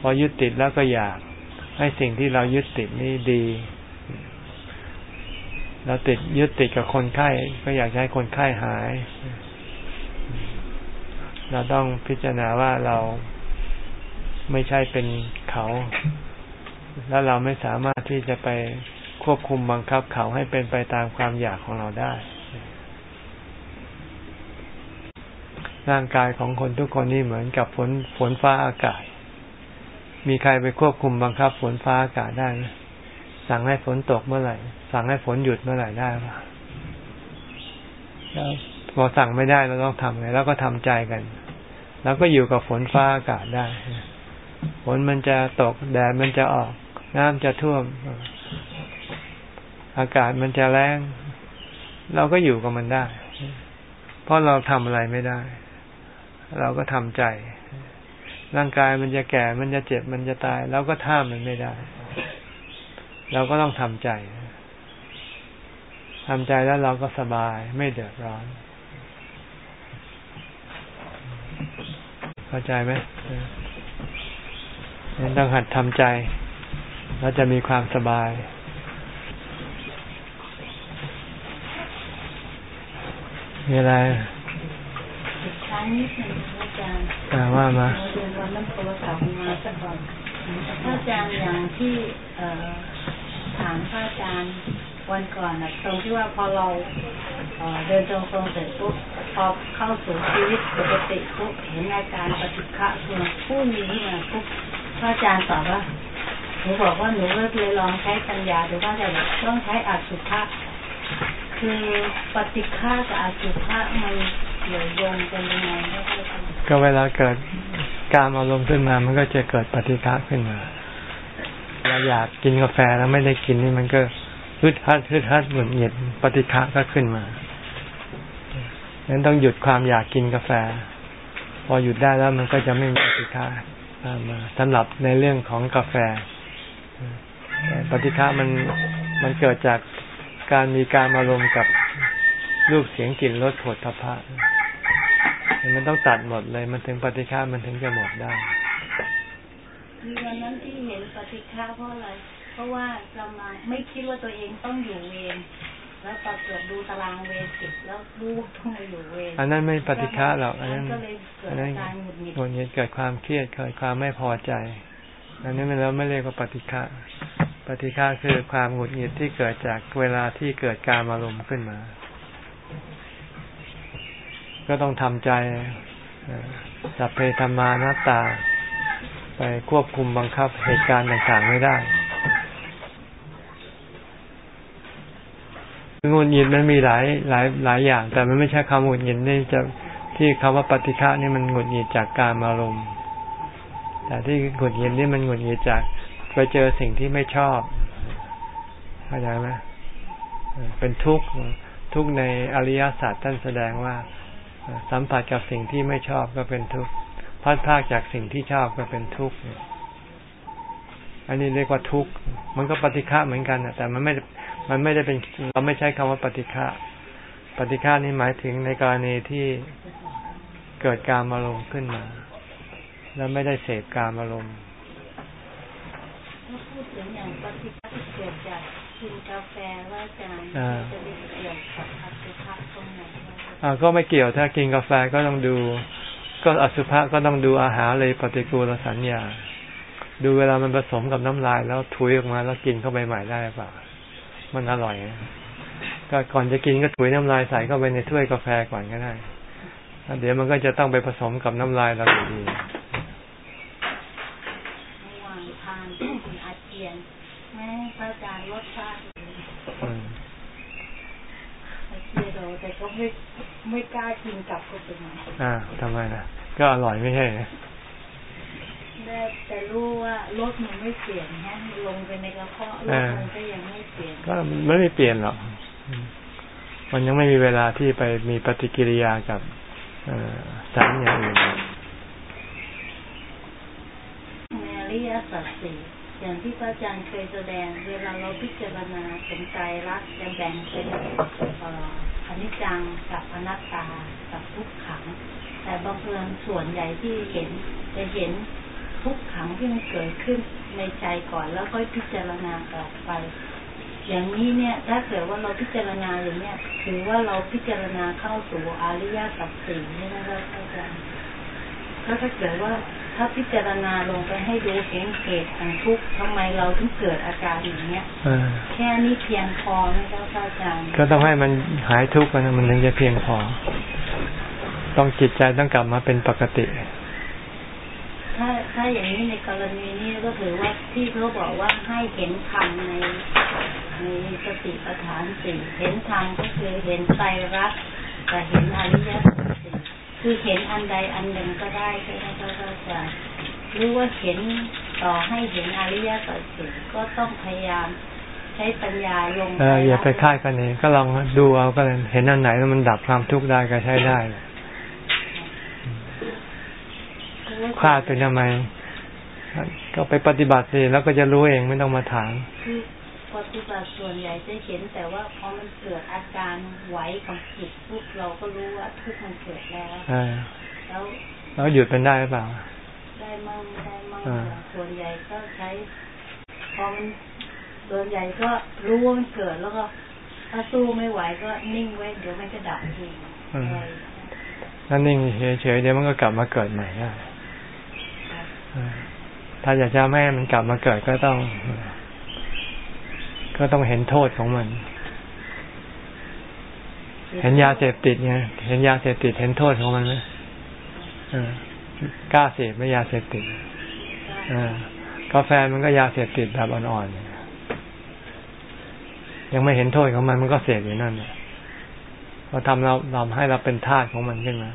พอยึดติดแล้วก็อยากให้สิ่งที่เรายึดติดนี่ดี เราติดยึดติดกับคนไข้ ก็อยากให้คนไข้หาย เราต้องพิจารณาว่าเราไม่ใช่เป็นเขา แล้วเราไม่สามารถที่จะไปควบคุมบังคับเขาให้เป็นไปตามความอยากของเราได้ ร่างกายของคนทุกคนนี่เหมือนกับฝนฝนฟ้าอากาศ มีใครไปควบคุมบังคับฝนฟ้าอากาศได้ไหมสั่งให้ฝนตกเมื่อไหร่ สั่งให้ฝนหยุดเมื่อไหร่ได้ปะแล้วพอสั่งไม่ได้เราต้องทำไงแล้วก็ทำใจกัน แล้วก็อยู่กับฝนฟ้าอากาศได้ ฝนมันจะตกแดดมันจะออก น้ำจะท่วม อากาศมันจะแรงเราก็อยู่กับมันได้ เพราะเราทำอะไรไม่ได้ เราก็ทำใจ ร่างกายมันจะแก่ มันจะเจ็บ มันจะตายเราก็ท่ามมันไม่ได้ เราก็ต้องทำใจทำใจแล้วเราก็สบายไม่เดือดร้อน เข้าใจไหมต้องหัดทำใจ แล้วจะมีความสบาย มีอะไร นิดหนึ่งอาจารย์แต่ว่ามาเรียนวันนั้นโทรศัพท์มาสักก่อนพระอาจารย์อย่างที่ถามพระอาจารย์วันก่อนนะตรงที่ว่าพอเราเดินตรงตรงเสร็จปุ๊บพอเข้าสู่ชีวิตปกติปุ๊บเห็นอาการปฏิฆะคือผู้มีมาปุ๊บพระอาจารย์ตอบว่าหนูบอกว่าหนูก็เลยลองใช้ปัญญาดูว่าจะแบบต้องใช้อสุภะคือปฏิฆากับอสุภะมัน ก็เวลาเกิดการอารมณ์ขึ้นมามันก็จะเกิดปฏิฆาขึ้นมาเราอยากกินกาแฟแล้วไม่ได้กินนี่มันก็ฮึดฮัดฮึดฮัดหมือนเหยียดปฏิฆะก็ขึ้นมาดังนั้นต้องหยุดความอยากกินกาแฟ พอหยุดได้แล้วมันก็จะไม่มีปฏิฆะมาสำหรับในเรื่องของกาแฟ ปฏิฆะมันมันเกิดจากการมีการอารมณ์กับ รูปเสียงกลิ่นรสผลทพะมันต้องตัดหมดเลย มันถึงปฏิฆามันถึงจะหมดได้คือวันนั้นที่เห็นปฏิฆาเพราะอะไร เพราะว่ากำลังไม่คิดว่าตัวเองต้องอยู่เวรแล้วปรากฏดูตารางเวรสิบแล้วรู้ต้องมาอยู่เวรอันนั้นไม่ปฏิฆาหรอกอันนั้นอันนั้นหงุดหงิดเกิดความเครียดเกิดความไม่พอใจ อันนี้มันแล้วไม่เรียกว่าปฏิฆะปฏิฆะคือความหงุดหงิดที่เกิดจากเวลาที่เกิดการอารมณ์ขึ้นมา ก็ต้องทำใจจับเพธรรมานัตตา ไปควบคุมบังคับเหตุการณ์ต่างๆไม่ได้งุดหงิดมันมีหลายหลายหลายอย่าง แต่มันไม่ใช่คำหงุดหงิดนี่จะที่คำว่าปฏิฆะนี่มันหงุดหงิดจากการอารมณ์แต่ที่หงุดหงิดนี่มันหงุดหงิดจากไปเจอสิ่งที่ไม่ชอบเข้าใจไหมเป็นทุกข์ทุกข์ในอริยสัจท่านแสดงว่า สัมผัสกับสิ่งที่ไม่ชอบก็เป็นทุกข์พัดพากจากสิ่งที่ชอบก็เป็นทุกข์อันนี้เรียกว่าทุกข์มันก็ปฏิฆะเหมือนกันแต่มันไม่มันไม่ได้เป็นเราไม่ใช้คำว่าปฏิฆะปฏิฆะนี่หมายถึงในกรณีที่เกิดการอารมณ์ขึ้นมา แล้วไม่ได้เสพการอารมณ์ถ้าพูดถึงอย่างปฏิบัติเกิดจากกินกาแฟว่าจารย์จะมีเกี่ยวกับ ก็ไม่เกี่ยวถ้ากินกาแฟก็ต้องดู ก็อสุภะก็ต้องดูอาหารเลยปฏิกูลสัญญา ดูเวลามันผสมกับน้ำลายแล้วถุยออกมาแล้วกินเข้าไปใหม่ได้ป่ะมันอร่อยก็ก่อนจะกินก็ถุยน้ำลายใส่เข้าไปในถ้วยกาแฟก่อนก็ได้เดี๋ยวมันก็จะต้องไปผสมกับน้ำลายเราอยู่ดีแต่ก็ไม่ ไม่กล้ากินกลับก็เป็นอ่าทำไมล่ะ ก็อร่อยไม่ใช่ได้แต่รู้ว่ารสมันไม่เปลี่ยนฮะลงไปในกระเพาะรสมันก็ยังไม่เปลี่ยน ก็ไม่ไม่เปลี่ยนหรอกพมันยังไม่มีเวลาที่ไปมีปฏิกิริยากับสารอย่างอื่นในอริยสัจสี่อย่างที่พระอาจารย์เคยแสดง เวลาเราพิจารณาสนใจรักจะแบ่งเป็นอ นิจจังกับอนัตตากับทุกขัง แต่บางเพื่อนส่วนใหญ่ที่เห็นจะเห็นทุกขังที่มันเกิดขึ้นในใจก่อนแล้วค่อยพิจารณาต่อไป อย่างนี้เนี่ยถ้าเกิดว่าเราพิจารณาอย่างเนี้ยถือว่าเราพิจารณาเข้าสู่อริยสัจสี่นี่ไหมครับอาจารย์ แล้วถ้าเกิดว่าถ้าพิจารณาลงไปให้ดูเห็นเหตุของทุกข์ทำไมเราถึงเกิดอาการอย่างเนี้ยแค่นี้เพียงพอไหมครับอาจารย์ก็ต้องให้มันหายทุกข์นะมันถึงจะเพียงพอ ต้องจิตใจต้องกลับมาเป็นปกติ ถ้าถ้าอย่างนี้ในกรณีนี้ก็ถือว่าที่เขาบอกว่าให้เห็นธรรมในในสติปัฏฐานสี่เห็นธรรมก็คือเห็นใจรักแต่เห็นอริยสัจสี่ คือเห็นอันใดอันหนึ่งก็ได้ใช่ไหมครับอาจารย์หรือว่าเห็นต่อให้เห็นอริยสัจสี่ก็ต้องพยายามใช้ปัญญาลงเอออย่าไปค่ายกันเองก็ลองดูเอาก็เลยเห็นอันไหนแล้วมันดับความทุกข์ได้ก็ใช้ได้ค่าเป็นทำไมก็ไปปฏิบัติสิแล้วก็จะรู้เองไม่ต้องมาถาม ปฏิบัติส่วนใหญ่จะเห็นแต่ว่าพอมันเกิดอาการไหวของจิตปุ๊บเราก็รู้ว่าทุกมันเกิดแล้วแล้วแล้วหยุดเป็นได้หรือเปล่า ได้มั่งไม่ได้มั่งส่วนใหญ่ก็ใช้พอมันส่วนใหญ่ก็รู้ว่ามันเกิดแล้วก็ถ้าสู้ไม่ไหวก็นิ่งไว้เดี๋ยวมันจะดับเองถ้านิ่งเฉยๆเดี๋ยวมันก็กลับมาเกิดใหม่ได้ถ้าอยากจะไม่ให้มันกลับมาเกิดก็ต้อง ก็ต้องเห็นโทษของมัน เห็นยาเสพติดไงเห็นยาเสพติดเห็นโทษของมันไหมกล้าเสพไม่ยาเสพติดกาแฟมันก็ยาเสพติดแบบอ่อนๆยังไม่เห็นโทษของมันมันก็เสพอยู่นั่นพอทำเราทำให้เราเป็นทาสของมันขึ้นมา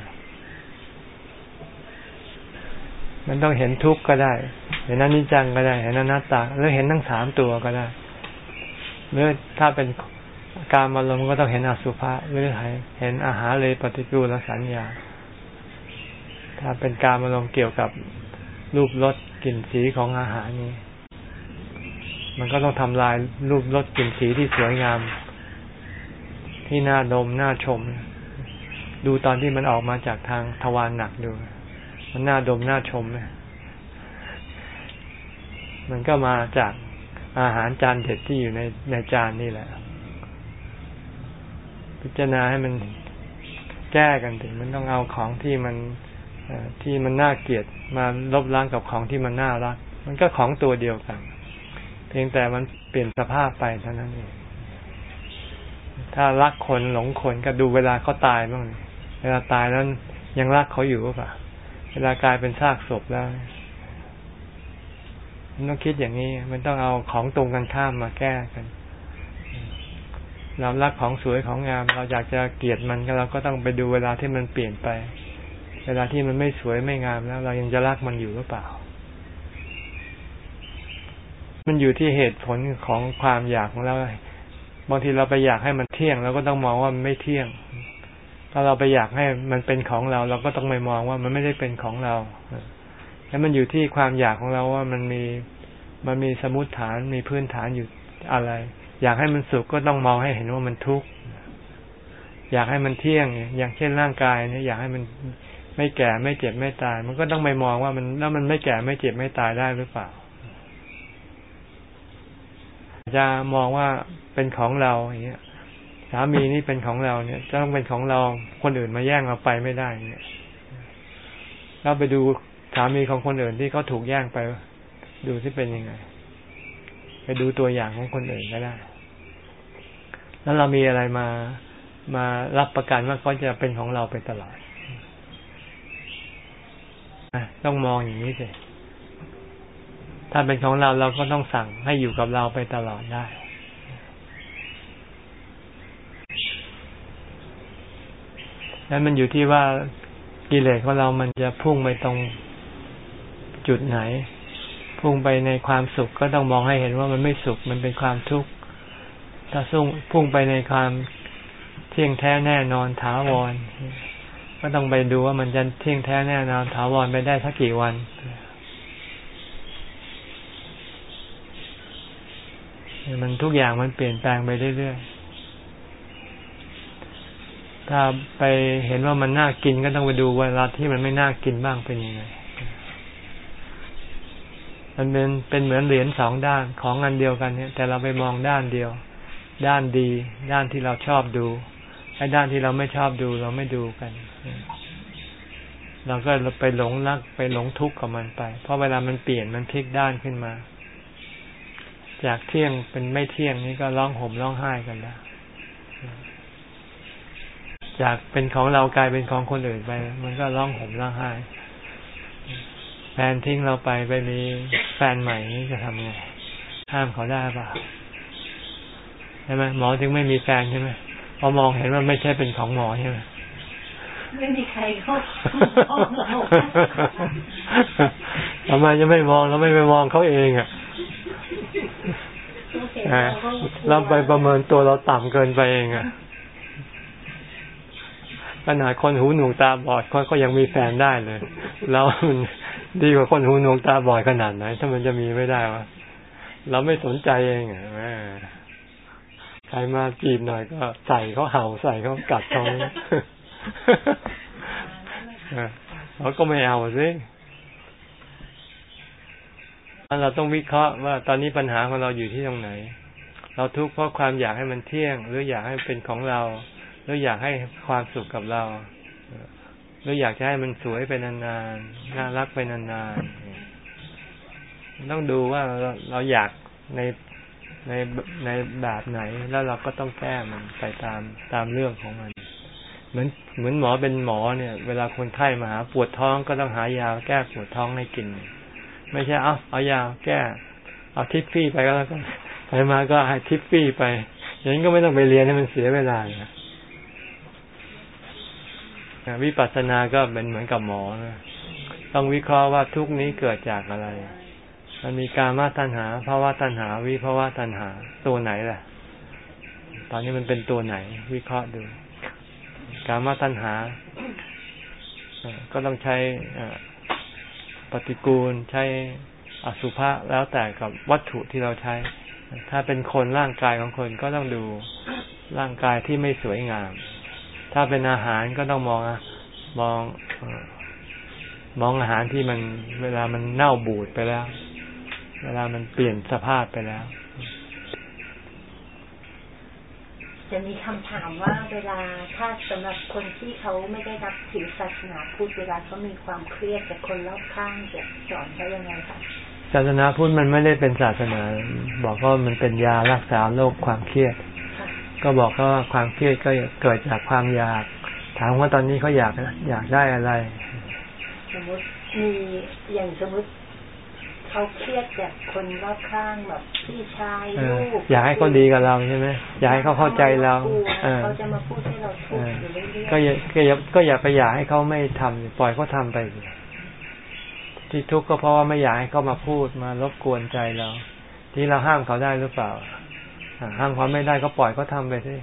มันต้องเห็นทุกข์ก็ได้ เห็นอนิจจังก็ได้ เห็นอนัตตาหรือเห็นทั้งสามตัวก็ได้ หรือถ้าเป็นการมาลมก็ต้องเห็นอสุภะหรือเห็นอาหารเลยปฏิกูลสัญญา ถ้าเป็นการมาลมเกี่ยวกับรูปรสกลิ่นสีของอาหารนี้ มันก็ต้องทำลายรูปรสกลิ่นสีที่สวยงาม ที่น่าดมน่าชม ดูตอนที่มันออกมาจากทางทวารหนักดู มันน่าดมน่าชมไหมมันก็มาจาก อาหารจานเด็ดที่อยู่ในในจานนี่แหละ พิจารณาให้มันแก้กันถึงมันต้องเอาของที่มันที่มันน่าเกลียดมาลบล้างกับของที่มันน่ารัก มันก็ของตัวเดียวกัน เพียงแต่มันเปลี่ยนสภาพไปเท่านั้นเองถ้ารักคนหลงคนก็ดูเวลาเขาตายบ้างเวลาตายแล้วยังรักเขาอยู่หรือเปล่าเวลากลายเป็นซากศพแล้ว ต้องคิดอย่างนี้ มันต้องเอาของตรงกันข้ามมาแก้กัน เรารักของสวยของงาม เราอยากจะเกลียดมันก็เราก็ต้องไปดูเวลาที่มันเปลี่ยนไป เวลาที่มันไม่สวยไม่งามแล้ว เรายังจะรักมันอยู่หรือเปล่า มันอยู่ที่เหตุผลของความอยากของเราบางทีเราไปอยากให้มันเที่ยงเราก็ต้องมองว่ามันไม่เที่ยง ถ้าเราไปอยากให้มันเป็นของเรา เราก็ต้องไม่มองว่ามันไม่ได้เป็นของเรา แล้วมันอยู่ที่ความอยากของเราว่ามันมีมันมีสมุติฐานมีพื้นฐานอยู่อะไร อยากให้มันสุขก็ต้องมองให้เห็นว่ามันทุกข์อยากให้มันเที่ยงอย่างเช่นร่างกายเนี่ยอยากให้มันไม่แก่ไม่เจ็บไม่ตาย มันก็ต้องไปมองว่ามันแล้วมันไม่แก่ไม่เจ็บไม่ตายได้หรือเปล่า จะมองว่าเป็นของเราอย่างเงี้ยสามีนี่เป็นของเราเนี่ยจะต้องเป็นของเราคนอื่นมาแย่งเราไปไม่ได้เนี่ยเราไปดูามีของคนอื่นที่เขาถูกแย่งไป ดูที่เป็นยังไง ไปดูตัวอย่างของคนอื่นก็ได้ แล้วเรามีอะไรมามารับประกันว่าเขาจะเป็นของเราไปตลอดต้องมองอย่างนี้สิ ถ้าเป็นของเราเราก็ต้องสั่งให้อยู่กับเราไปตลอดได้ แล้วมันอยู่ที่ว่ากิเลสของเรามันจะพุ่งไปตรง จุดไหน พุ่งไปในความสุขก็ต้องมองให้เห็นว่ามันไม่สุขมันเป็นความทุกข์ถ้าสุ่งพุ่งไปในความเที่ยงแท้แน่นอนถาวร ก็ต้องไปดูว่ามันจะเที่ยงแท้แน่นอนถาวรไปได้สักกี่วันมันทุกอย่างมันเปลี่ยนแปลงไปเรื่อยๆ ถ้าไปเห็นว่ามันน่ากินก็ต้องไปดูเวลาที่มันไม่น่ากินบ้างเป็นยังไง มันเป็นเป็นเหมือนเหรียญสองด้านของอันเดียวกันเนี่ย แต่เราไปมองด้านเดียว ด้านดี ด้านที่เราชอบดูไอ้ด้านที่เราไม่ชอบดูเราไม่ดูกันเราก็ไปหลงรักไปหลงทุกข์กับมันไป เพราะเวลามันเปลี่ยนมันพลิกด้านขึ้นมา จากเที่ยงเป็นไม่เที่ยงนี่ก็ร้องห่มร้องไห้กันแล้วจากเป็นของเรากลายเป็นของคนอื่นไป มันก็ร้องห่มร้องไห้ ฟนทิ้งเราไปไปมีแฟนใหม่นี่จะทำไงห้ามเขาได้ปะใช่ไหมหมอถึงไม่มีแฟนใช่ไหมพอมองเห็นว่าไม่ใช่เป็นของหมอใช่ไหมไม่มีใครเขามองเราทำไมจะไม่มองเราไม่ไปมองเขาเองอะเราไปประเมินตัวเราต่ำเกินไปเองอะ ขนาดคนหูหนวกตาบอดเขาก็ยังมีแฟนได้เลย แล้วมันดีกว่าคนหูหนวกตาบอดขนาดไหน ถ้ามันจะมีไม่ได้วะเราไม่สนใจเองอะใครมาจีบหน่อยก็ใส่เขาเห่าใส่เขากัดเขาเขาก็ไม่เอาสิเราต้องวิเคราะห์ว่าตอนนี้ปัญหาของเราอยู่ที่ตรงไหน เราทุกข์เพราะความอยากให้มันเที่ยง หรืออยากให้เป็นของเรา รืออยากให้ความสุขกับเราหรืออยากจะให้มันสวยไปนานๆน่ารักไปนานๆต้องดูว่าเราเราอยากในในในแบบไหนแล้วเราก็ต้องแก้มันไปตามตามเรื่องของมัน เหมือนเหมือนหมอเป็นหมอเนี่ย เวลาคนไข้มาหาปวดท้องก็ต้องหายาแก้ปวดท้องให้กิน ไม่ใช่เอาเอายาแก้ เอาทิฟฟี่ไปก็แล้วกันไปมาก็ให้ทิฟฟี่ไปอย่างนี้ก็ไม่ต้องไปเรียนให้มันเสียเวลา วิปัสสนาก็เป็นเหมือนกับหมอนะต้องวิเคราะห์ว่าทุกนี้เกิดจากอะไร มันมีการมาตัณหาภาวะตัณหา วิภาวะตัณหา ตัวไหนล่ะ ตอนนี้มันเป็นตัวไหน วิเคราะห์ดู การมาตัณหา ก็ต้องใช้ปฏิกูลใช้อสุภะแล้วแต่กับวัตถุที่เราใช้ ถ้าเป็นคนร่างกายของคนก็ต้องดูร่างกายที่ไม่สวยงาม ถ้าเป็นอาหารก็ต้องมองมองมองอาหารที่มันเวลามันเน่าบูดไปแล้ว เวลามันเปลี่ยนสภาพไปแล้ว จะมีคำถามว่าเวลาถ้าสำหรับคนที่เขาไม่ได้รับถือศาสนาพุทธเวลาเขามีความเครียดจากคนรอบข้างจะสอนเขายังไงคะศาสนาพุทธมันไม่ได้เป็นศาสนา บอกว่ามันเป็นยารักษาโรคความเครียด ก็บอกว่าความเครียดก็เกิดจากความอยาก ถามว่าตอนนี้เขาอยากอยากได้อะไร สมมติมีอย่างสมมติเขาเครียดจากคนรอบข้างแบบพี่ชายลูกอยากให้เขาดีกับเราใช่ไหมอยากให้เขาเข้าใจเราเขาจะมาพูดให้เราทุกข์อยู่เรื่อยๆก็อย่าก็อย่าก็อย่าไปอยากให้เขาไม่ทำปล่อยเขาทาไป ที่ทุกข์ก็เพราะว่าไม่อยากให้เขามาพูดมารบกวนใจเรา ที่เราห้ามเขาได้หรือเปล่า ห้ามเขาไม่ได้ก็ปล่อยเขาทาไปสิ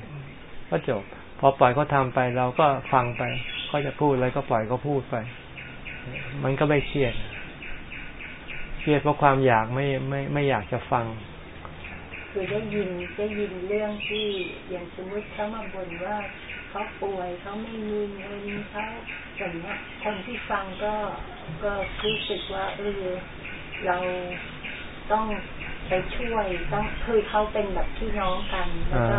ก็จบ พอปล่อยเขาทาไปเราก็ฟังไปเขาจะพูดอะไรก็ปล่อยเขาพูดไป มันก็ไม่เครียดเครียดเพราะความอยากไม่ไม่ไม่อยากจะฟังคือได้ยินได้ยินเรื่องที่อย่างสมมติเขามาบ่นว่าเขาป่วยเขาไม่มีเงินเขาอย่างเงี้ยคนที่ฟังก็ก็รู้สึกว่าเออเราต้อง ไปช่วยต้องคือเขาเป็นแบบพี่น้องกันแล้วก็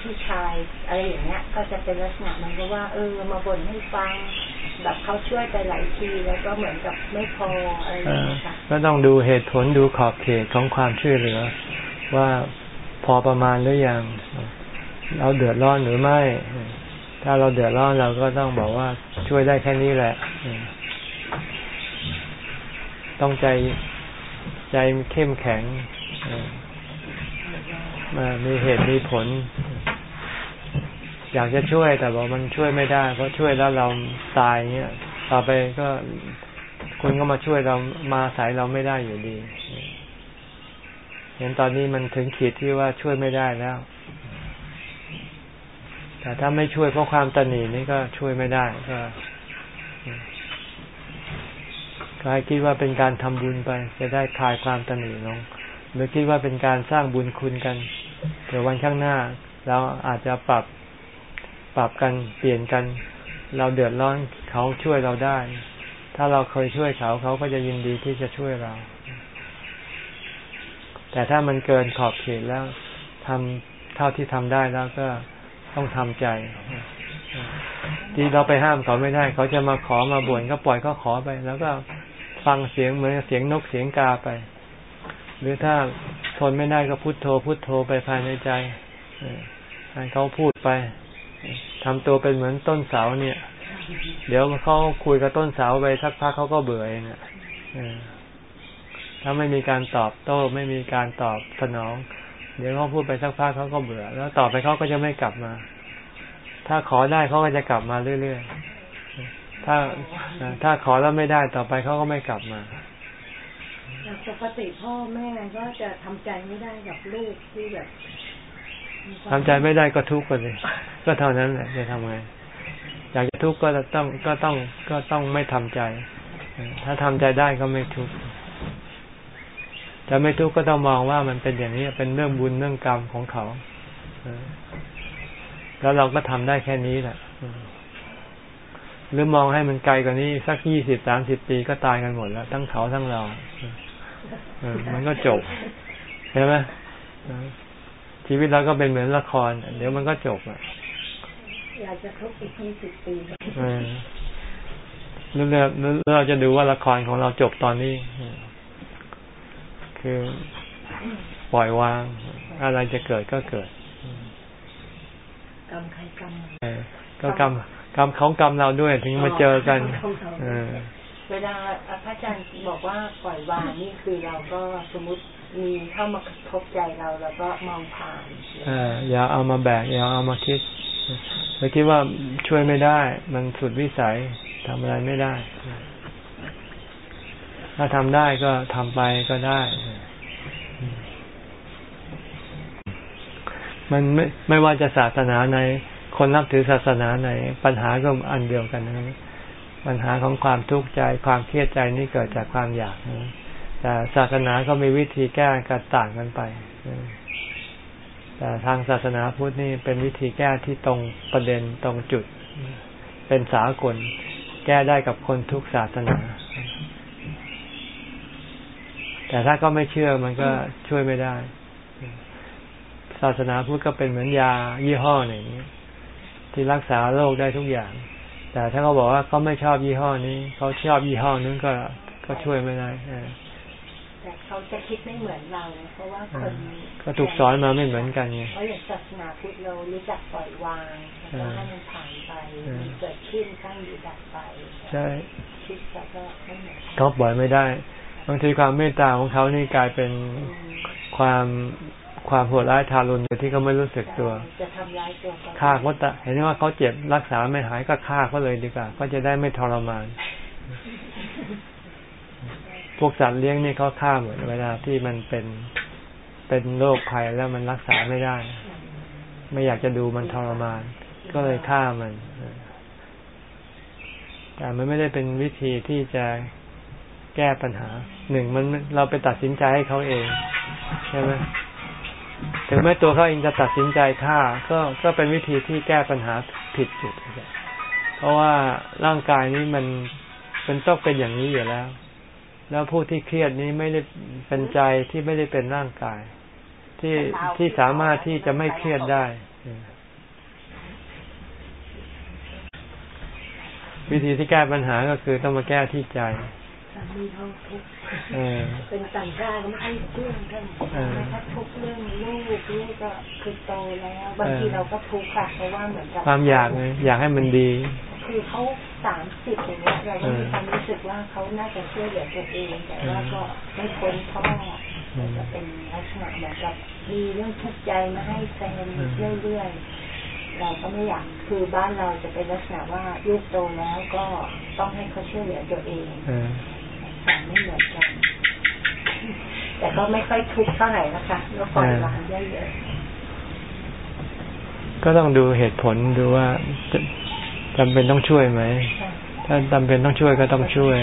พี่ชายอะไรอย่างเงี้ย ก็จะเป็นลักษณะมันก็ว่า เออ มาบ่นให้ฟัง แบบเขาช่วยไปหลายทีแล้วก็เหมือนกับไม่พออะไรอย่างเงี้ยค่ะก็ต้องดูเหตุผลดูขอบเขตของความช่วยเหลือ ว่าพอประมาณหรือยังเราเดือดร้อนหรือไม่ ถ้าเราเดือดร้อนเราก็ต้องบอกว่าช่วยได้แค่นี้แหละ ต้องใจ ใจเข้มแข็งมามีเหตุมีผล อยากจะช่วยแต่บอกมันช่วยไม่ได้ เพราะช่วยแล้วเราตายเงี้ยต่อไปก็คุณก็มาช่วยเรามาสายเราไม่ได้อยู่ดีเห็นตอนนี้มันถึงขีดที่ว่าช่วยไม่ได้แล้ว แต่ถ้าไม่ช่วยเพราะความตนีนี่ก็ช่วยไม่ได้ก็ กายคิดว่าเป็นการทำบุญไปจะได้คลายความตนีลง หรือคิดว่าเป็นการสร้างบุญคุณกัน เดี๋ยววันข้างหน้า เราอาจจะปรับปรับกันเปลี่ยนกัน เราเดือดร้อนเขาช่วยเราได้ ถ้าเราเคยช่วยเขาเขาก็จะยินดีที่จะช่วยเรา แต่ถ้ามันเกินขอบเขตแล้วทำเท่าที่ทำได้แล้วก็ต้องทำใจที่เราไปห้ามเขาไม่ได้ เขาจะมาขอมาบ่นก็ปล่อยก็ขอไป แล้วก็ ฟังเสียงเหมือนเสียงนกเสียงกาไป หรือถ้าทนไม่ได้ก็พุโทโธ พุโทโธไปภายในใจให้เขาพูดไปทำตัวเป็นเหมือนต้นเสาเนี่ย เดี๋ยวเขาคุยกับต้นเสาไปสักพักเขาก็เบื่อเองอะถ้าไม่มีการตอบโต้ไม่มีการตอบสนอง เดี๋ยวเขาพูดไปสักพักเขาก็เบื่อ แล้วต่อไปเขาก็จะไม่กลับมา ถ้าขอได้เขาก็จะกลับมาเรื่อยๆ ถ้าถ้าขอแล้วไม่ได้ต่อไปเขาก็ไม่กลับมาปกติพ่อแม่ก็จะทำใจไม่ได้กับลูกที่แบบทำใจไม่ได้ก็ทุกข์ไปเลย ก็เท่านั้นแหละจะทำไงอยากจะทุกข์ก็ต้องก็ต้องก็ต้องไม่ทำใจ ถ้าทำใจได้ก็ไม่ทุกข์จะไม่ทุกข์ก็ต้องมองว่ามันเป็นอย่างนี้เป็นเรื่องบุญเรื่องกรรมของเขาแล้วเราก็ทำได้แค่นี้แหละ หรือมองให้มันไกลกว่านี้สักยี่สิบสามสิบปีก็ตายกันหมดแล้ว ทั้งเขาทั้งเรามันก็จบใช่ไหมชีวิตเราก็เป็นเหมือนละคร เดี๋ยวมันก็จบอะอยากจะครบอีกยี่สิบปีแล้วเราเราจะดูว่าละครของเราจบตอนนี้ คือปล่อยวาง อะไรจะเกิดก็เกิดกรรมใครกรรมก็กรรม กรรมของกรรมเราด้วยถึงมาเจอกันเวลาพระอาจารย์บอกว่าปล่อยวางนี่คือเราก็สมมติมีเข้ามากระทบใจเราแล้วก็มองผ่านออย่าเอามาแบกอย่าเอามาคิดเราคิดว่าช่วยไม่ได้ มันสุดวิสัยทำอะไรไม่ได้ ถ้าทำได้ก็ทำไปก็ได้ มันไม่ไม่ว่าจะศาสนาใน คนนับถือศาสนาไหน ปัญหาก็อันเดียวกันนะปัญหาของความทุกข์ใจความเครียดใจนี่เกิดจากความอยากนะแต่ศาสนาก็มีวิธีแก้กันต่างกันไป แต่ทางศาสนาพุทธนี่เป็นวิธีแก้ที่ตรงประเด็นตรงจุด เป็นสากล แก้ได้กับคนทุกศาสนา แต่ถ้าก็ไม่เชื่อมันก็ช่วยไม่ได้ ศาสนาพุทธก็เป็นเหมือนยายี่ห้อหนึ่ง ที่รักษาโรคได้ทุกอย่าง แต่ถ้าเขาบอกว่าเขาไม่ชอบยี่ห้อนี้ เขาชอบยี่ห้อนึงก็ก็ช่วยไม่ได้แต่เขาจะคิดไม่เหมือนเราเพราะว่าคนก็ถูกสอนมาไม่เหมือนกันไงเพราะอย่างศาสนาพุทธเรารู้จักปล่อยวางแล้วก็ให้มันผ่านไปมีเกิดขึ้นตั้งอยู่ดับไป ใช่คิดก็ไม่เหมือนก็ปล่อยไม่ได้ บางทีความเมตตาของเขานี่กลายเป็นความ ความโหดร้ายทารุณโดยที่เขาไม่รู้สึกตัวจะทำร้ายตัวฆ่าเขาแต่เห็นว่าเขาเจ็บรักษาไม่หายก็ฆ่าเขาเลยดีกว่าก็จะได้ไม่ทรมาน พวกสัตว์เลี้ยงนี่เขาฆ่าหมดเวลาที่มันเป็นเป็นโรคภัยแล้วมันรักษาไม่ได้ ไม่อยากจะดูมันทรมาน ก็เลยฆ่ามัน แต่มันไม่ได้เป็นวิธีที่จะแก้ปัญหาหนึ่งมันเราไปตัดสินใจให้เขาเอง ใช่ไหม ถึงแม้ตัวเขาเองจะตัดสินใจฆ่าก็ก็เป็นวิธีที่แก้ปัญหาผิดจุด เพราะว่าร่างกายนี้มันเป็นต้องเป็นอย่างนี้อยู่แล้ว แล้วผู้ที่เครียดนี้ไม่ได้เป็นใจที่ไม่ได้เป็นร่างกาย ที่ที่สามารถที่จะไม่เครียดได้ วิธีที่แก้ปัญหาก็คือต้องมาแก้ที่ใจ มีท้องทุกข์เป็นต่างชาติก็ไม่ให้เรื่องท่านไม่ค่ทุกเรื่องลูกลูกก็คือโตแล้วบางทีเราก็ทุกข์ค่ะเพราะว่าเหมือนกับความอยากไงอยากให้มันดี คือเขาสามสิบอย่างเงี้ยเราก็มีความรู้สึกว่าเขาน่าจะช่วยเหลือตัวเอง แต่ว่าก็ไม่พ้นพ่อจะเป็นลักษณะเหมือนกับมีเรื่องทุกข์ใจมาให้แฟนเรื่อยๆเราก็ไม่อยากคือบ้านเราจะเป็นลักษณะว่าลูกโตแล้วก็ต้องให้เขาช่วยเหลือตัวเอง แต่ไม่เหมือนกัน แต่ก็ไม่ค่อยทุกข์เท่าไหร่นะคะแล้วปล่อยวางเยอะก็ต้องดูเหตุผลดูว่าจำเป็นต้องช่วยไหม ถ้าจำเป็นต้องช่วยก็ต้องช่วย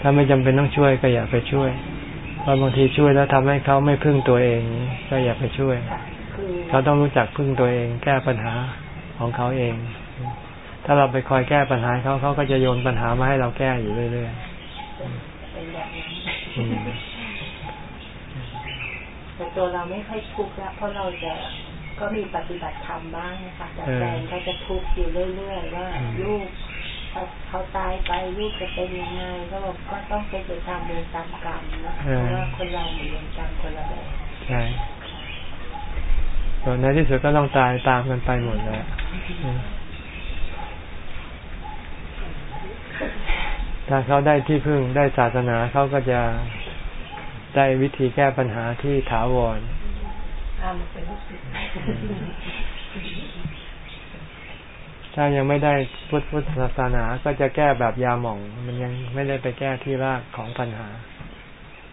ถ้าไม่จำเป็นต้องช่วยก็อย่าไปช่วย เพราะบางทีช่วยแล้วทำให้เขาไม่พึ่งตัวเอง ก็อย่าไปช่วย เขาต้องรู้จักพึ่งตัวเอง แก้ปัญหาของเขาเอง ถ้าเราไปคอยแก้ปัญหาเขาเขาก็จะโยนปัญหามาให้เราแก้อยู่เรื่อยๆแต่ตัวเราไม่ค่อยทุกข์แล้วเพราะเราจะก็มีปฏิบัติธรรมบ้างนะคะแต่แฟนก็จะทุกข์อยู่เรื่อยๆว่าลูกเขาตายไปลูกจะเป็นยังไงก็บอกก็ต้องเป็นไปตามเวรตามกรรมนะเพราะว่าคนเราเหมือนกันคนละแบบใช่ส่วนในที่สุดก็ต้องตายตามกันไปหมดเลย ถ้าเขาได้ที่พึ่งได้ศาสนาเขาก็จะได้วิธีแก้ปัญหาที่ถาวรถ้ายังไม่ได้พุทธศาสนาก็จะแก้แบบยาหม่อง มันยังไม่ได้ไปแก้ที่รากของปัญหา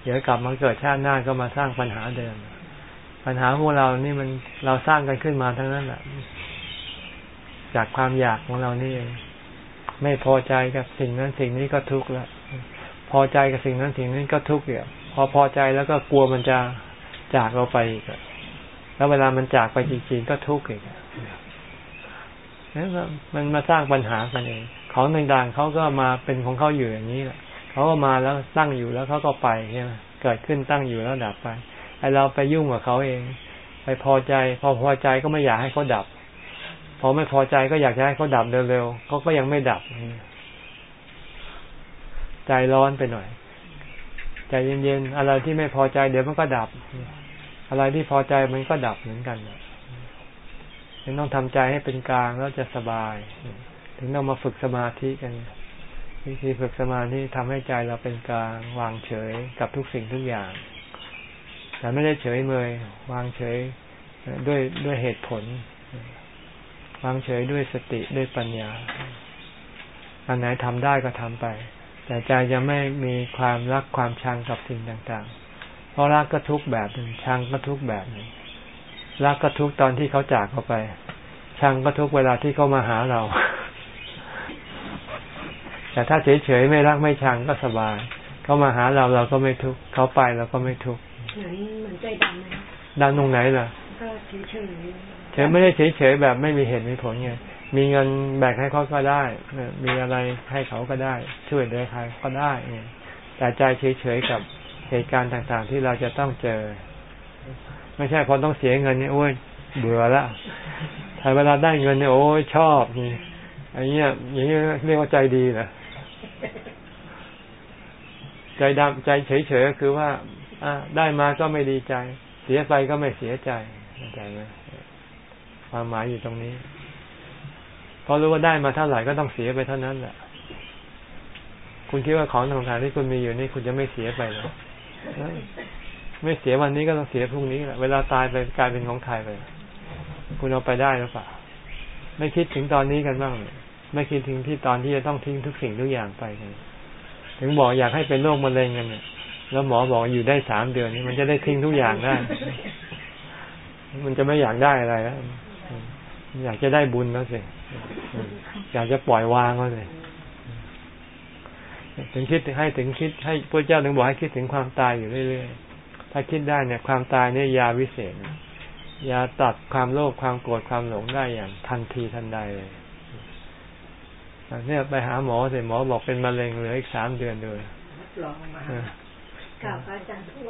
เดี๋ยวกลับมาเกิดชาติหน้าก็มาสร้างปัญหาเดิม ปัญหาพวกเรานี่มันเราสร้างกันขึ้นมาทั้งนั้นแหละจากความอยากของเรานี่เอง ไม่พอใจกับสิ่งนั้นสิ่งนี้ก็ทุกข์ล้วพอใจกับสิ่งนั้นสิ่งนี้ก็ทุกข์อยู่พอพอใจแล้วก็กลัวมันจะจากเราไปอีกแล้วเวลามันจากไปจริงๆก็ทุกข์อีกนั่นมันมาสร้างปัญหากันเอง ของต่างๆเขาก็มาเป็นของเขาอยู่อย่างนี้แหละเขาก็มาแล้วตั้งอยู่แล้วเขาก็ไปใช่ไหมเกิดขึ้นตั้งอยู่แล้วดับไปไอเราไปยุ่งกับเขาเอง ไปพอใจ พอพอใจก็ไม่อยากให้เขาดับ พอไม่พอใจก็อยากจะให้เขาดับเร็วๆเขาก็ยังไม่ดับ ใจร้อนไปหน่อย ใจเย็นๆ อะไรที่ไม่พอใจ เดี๋ยวมันก็ดับ อะไรที่พอใจมันก็ดับเหมือนกันยังต้องทำใจให้เป็นกลางแล้วจะสบาย ถึงต้องมาฝึกสมาธิกันวิธีฝึกสมาธิทำให้ใจเราเป็นกลางวางเฉยกับทุกสิ่งทุกอย่าง แต่ไม่ได้เฉยเมยวางเฉยด้วยด้วยเหตุผล วางเฉยด้วยสติด้วยปัญญา อันไหนทำได้ก็ทำไป แต่ใจจะไม่มีความรักความชังกับสิ่งต่างๆ เพราะรักก็ทุกแบบหนึ่งชังก็ทุกแบบหนึ่งรักก็ทุกตอนที่เขาจากเขาไป ชังก็ทุกเวลาที่เขามาหาเรา แต่ถ้าเฉยๆไม่รักไม่ชังก็สบาย เขามาหาเราเราก็ไม่ทุกเขาไปเราก็ไม่ทุกเหมือนเหมือนใจดำนะดำตรงไหนล่ะก็เฉยๆ เฉยไม่ได้เฉยๆแบบไม่มีเหตุมีผลไงมีเงินแบ่งให้เขาก็ได้ มีอะไรให้เขาก็ได้ ช่วยเหลือใครก็ได้แต่ใจเฉยๆกับเหตุการณ์ต่างๆ ที่เราจะต้องเจอ ไม่ใช่พอต้องเสียเงินเนี่ยโอ้ยเบื่อละถ้าเวลาได้เงินเนี่ยโอ้ยชอบนี่อันนี้อย่างนี้เรียกว่าใจดีนะใจดำใจเฉยๆก็คือว่า อ่าได้มาก็ไม่ดีใจ เสียไปก็ไม่เสียใจเข้าใจไหม ความหมายอยู่ตรงนี้พอรู้ว่าได้มาเท่าไหร่ก็ต้องเสียไปเท่านั้นแหละคุณคิดว่าของต่างๆที่คุณมีอยู่นี่คุณจะไม่เสียไปหรอไม่เสียวันนี้ก็ต้องเสียพรุ่งนี้แหละเวลาตายไปกลายเป็นของไทยไป คุณเอาไปได้หรือเปล่าไม่คิดถึงตอนนี้กันบ้างไม่คิดถึงที่ตอนที่จะต้องทิ้งทุกสิ่งทุกอย่างไปกันถึงบอกอยากให้เป็นโรคมะเร็งกันเนี่ย แล้วหมอบอกอยู่ได้สามเดือนนี้มันจะได้ทิ้งทุกอย่างได้ มันจะไม่อยากได้อะไรแล้ว อยากจะได้บุญแล้วสิ อยากจะปล่อยวางแล้วสิถึงคิดให้ถึงคิดให้พระเจ้าถึงบอกให้คิดถึงความตายอยู่เรื่อยๆ ถ้าคิดได้เนี่ย ความตายเนี่ยยาวิเศษยาตัดความโลภความโกรธความหลงได้อย่างทันทีทันใดเลยเนี่ยไปหาหมอเสร็จหมอบอกเป็นมะเร็งเหลืออีกสามเดือนเลยลองมาก่าวอาจารย์ทุก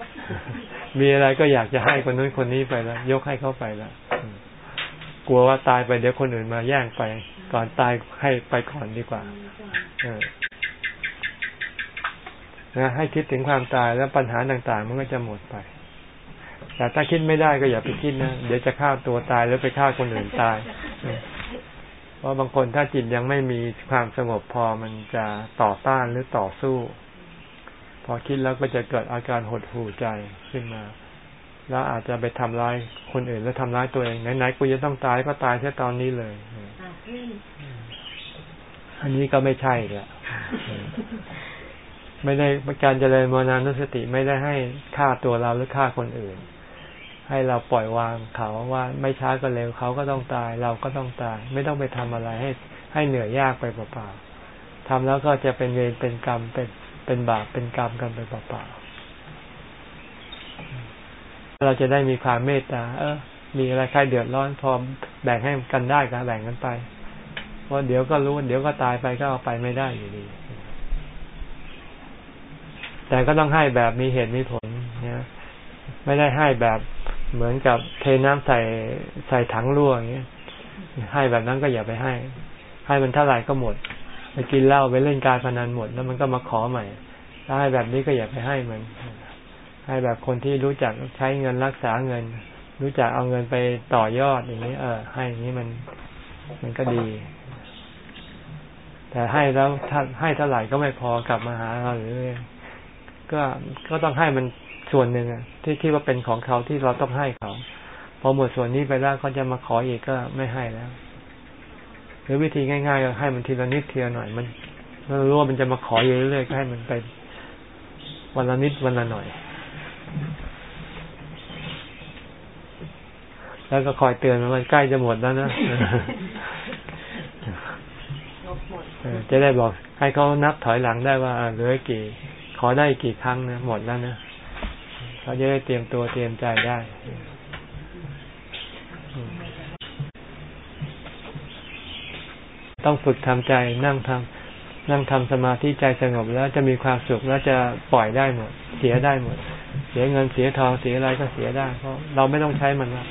มีอะไรก็อยากจะให้คนนู้นคนนี้ไปแล้วยกให้เขาไปแล้ว กลัวว่าตายไปเดี๋ยวคนอื่นมาแย่งไป ก่อนตายให้ไปก่อนดีกว่านะให้คิดถึงความตายแล้วปัญหาต่างๆ มันก็จะหมดไป แต่ถ้าคิดไม่ได้ก็อย่าไปคิดนะ เดี๋ยวจะฆ่าตัวตายแล้วไปฆ่าคนอื่นตาย เพราะบางคนถ้าจิตยังไม่มีความสงบพอมันจะต่อต้านหรือต่อสู้ พอคิดแล้วก็จะเกิดอาการหดหู่ใจขึ้นมา แล้วอาจจะไปทำร้ายคนอื่นแล้วทำร้ายตัวเองไหนๆกูจะต้องตายก็ตายแค่ตอนนี้เลยอันนี้ก็ไม่ใช่ละไม่ได้การเจริญมรณานุสติไม่ได้ให้ฆ่าตัวเราหรือฆ่าคนอื่น ให้เราปล่อยวางเขาว่าไม่ช้าก็เร็วเขาก็ต้องตาย เราก็ต้องตาย ไม่ต้องไปทำอะไรให้ ให้เหนื่อยยากไปเปล่าๆทำแล้วก็จะเป็นเวรเป็นกรรมเป็นเป็นบาปเป็นกรรมกันไปเปล่าๆ เราจะได้มีความเมตตา เออ มีอะไรใครเดือดร้อนพอแบ่งให้กันได้ก็แบ่งกันไป เพราะเดี๋ยวก็รู้เดี๋ยวก็ตายไปก็เอาไปไม่ได้อยู่ดี แต่ก็ต้องให้แบบมีเหตุมีผลนะไม่ได้ให้แบบเหมือนกับเทน้ำใส่ใส่ถังรั่วอย่างเงี้ยให้แบบนั้นก็อย่าไปให้ ให้มันเท่าไหร่ก็หมดไปกินเหล้าไปเล่นการพนันหมดแล้วมันก็มาขอใหม่ถ้าให้แบบนี้ก็อย่าไปให้มัน ให้แบบคนที่รู้จักใช้เงินรักษาเงิน รู้จักเอาเงินไปต่อยอดอย่างนี้ เออ ให้อย่างนี้มัน มันก็ดี แต่ให้แล้วถ้าให้เท่าไหร่ก็ไม่พอกลับมาหาเราหรือก็ก็ต้องให้มันส่วนหนึ่งที่ที่ว่าเป็นของเขาที่เราต้องให้เขาพอหมดส่วนนี้ไปแล้วเขาจะมาขออีกก็ไม่ให้แล้ว หรือวิธีง่ายๆก็ให้มันทีละนิดทีละหน่อยมันเรารู้ว่ามันจะมาขออยู่เรื่อยๆก็ให้มันไปวันละนิดวันละหน่อย แล้วก็คอยเตือนมันใกล้จะหมดแล้วนะจะได้บอกให้เขานับถอยหลังได้ว่าเหลือกี่ ขอได้กี่ครั้งนะหมดแล้วนะเขาจะได้เตรียมตัวเตรียมใจได้ต้องฝึกทำใจนั่งทำนั่งทำสมาธิใจสงบแล้วจะมีความสุขแล้วจะปล่อยได้หมด เสียได้หมด เสียเงินเสียทองเสียอะไรก็เสียได้เพราะเราไม่ต้องใช้มันแล้ว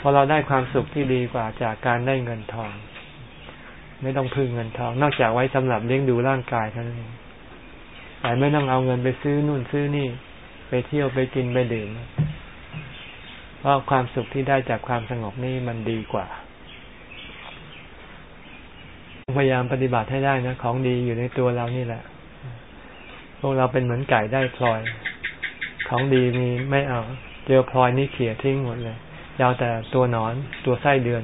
พอเราได้ความสุขที่ดีกว่าจากการได้เงินทอง ไม่ต้องพึ่งเงินทอง นอกจากไว้สำหรับเลี้ยงดูร่างกายเท่านั้นเองแต่ไม่ต้องเอาเงินไปซื้อนู่นซื้อนี่ ไปเที่ยวไปกินไปดื่มเพราะความสุขที่ได้จากความสงบนี่มันดีกว่าพยายามปฏิบัติให้ได้นะของดีอยู่ในตัวเรานี่แหละพวกเราเป็นเหมือนไก่ได้พลอย ของดีมีไม่เอาเจอพลอยนี่เขี่ยทิ้งหมดเลยยาวแต่ตัวหนอนตัวไส้เดือน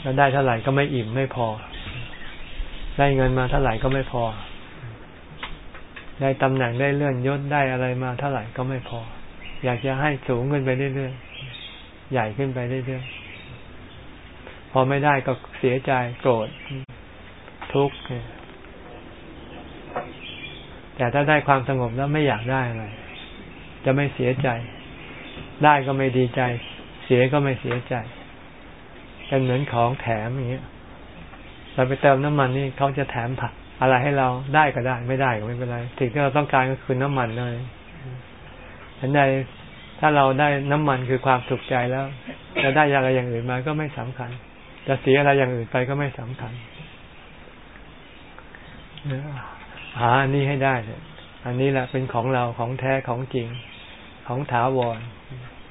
แล้วได้เท่าไหร่ก็ไม่อิ่มไม่พอ ได้เงินมาเท่าไหร่ก็ไม่พอ ได้ตำแหน่งได้เลื่อนยศได้อะไรมาเท่าไหร่ก็ไม่พอ อยากจะให้สูงขึ้นไปเรื่อยๆใหญ่ขึ้นไปเรื่อยๆพอไม่ได้ก็เสียใจโกรธทุกข์ แต่ถ้าได้ความสงบแล้วไม่อยากได้อะไรจะไม่เสียใจ ได้ก็ไม่ดีใจ เสียก็ไม่เสียใจเป็นเหมือนของแถมอย่างเงี้ยเราไปเติมน้ำมันนี่เขาจะแถมผักอะไรให้เราได้ก็ได้ ไม่ได้ก็ไม่เป็นไรสิ่งที่เราต้องการก็คือน้ำมันเลยฉันใดถ้าเราได้น้ำมันคือความสุขใจแล้ว จะได้อะไรอย่างอื่นมาก็ไม่สำคัญ จะเสียอะไรอย่างอื่นไปก็ไม่สำคัญ หาอันนี้ให้ได้เลยอันนี้แหละเป็นของเราของแท้ของจริงของถาวร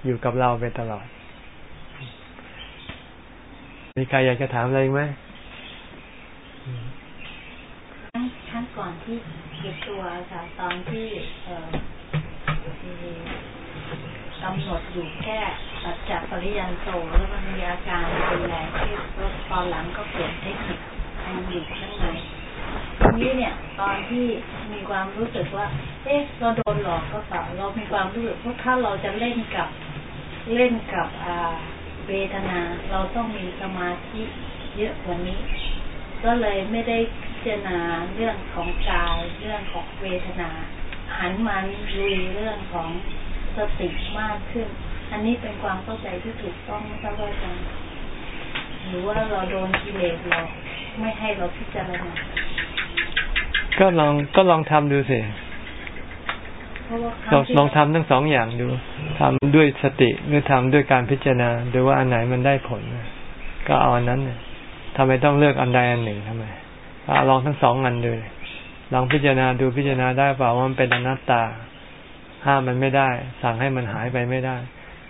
อยู่กับเราไปตลอด มีใครอยากจะถามอะไรไหมรั้งก่อนที่เก็บตัวค่ะตอนที่กำหนดอยู่แค่ตัดจากปริยันโตแล้วมันมีอาการเป็นแรงที่ตอนหลังก็เปลี่ยนเทคนิคมันอยู่ข้างใน ทีนี้เนี่ย ตอนที่มีความรู้สึกว่า เอ๊ะเราโดนหลอกก็เปล่าเรามีความรู้สึกว่าถ้าเราจะเล่นกับเล่นกับอ่าเวทนา เราต้องมีสมาธิเยอะกว่านี้ ก็เลยไม่ได้พิจารณาเรื่องของกายเรื่องของเวทนา หันมาลุยเรื่องของสติมากขึ้น อันนี้เป็นความเข้าใจที่ถูกต้องไม่ทราบว่าจังหรือว่าเราโดนกิเลสเราไม่ให้เราพิจารณา ก็ลองก็ลองทำดูสิลองลองทำทั้งสองอย่างดูทำด้วยสติหรือทำด้วยการพิจารณาดูว่าอันไหนมันได้ผล ก็เอาอันนั้นทำไมต้องเลือกอันใดอันหนึ่งทำไมลองทั้งสองอันดูลองพิจารณาดูพิจารณาได้เปล่าว่ามันเป็นอนัตตา ห้ามมันไม่ได้ สั่งให้มันหายไปไม่ได้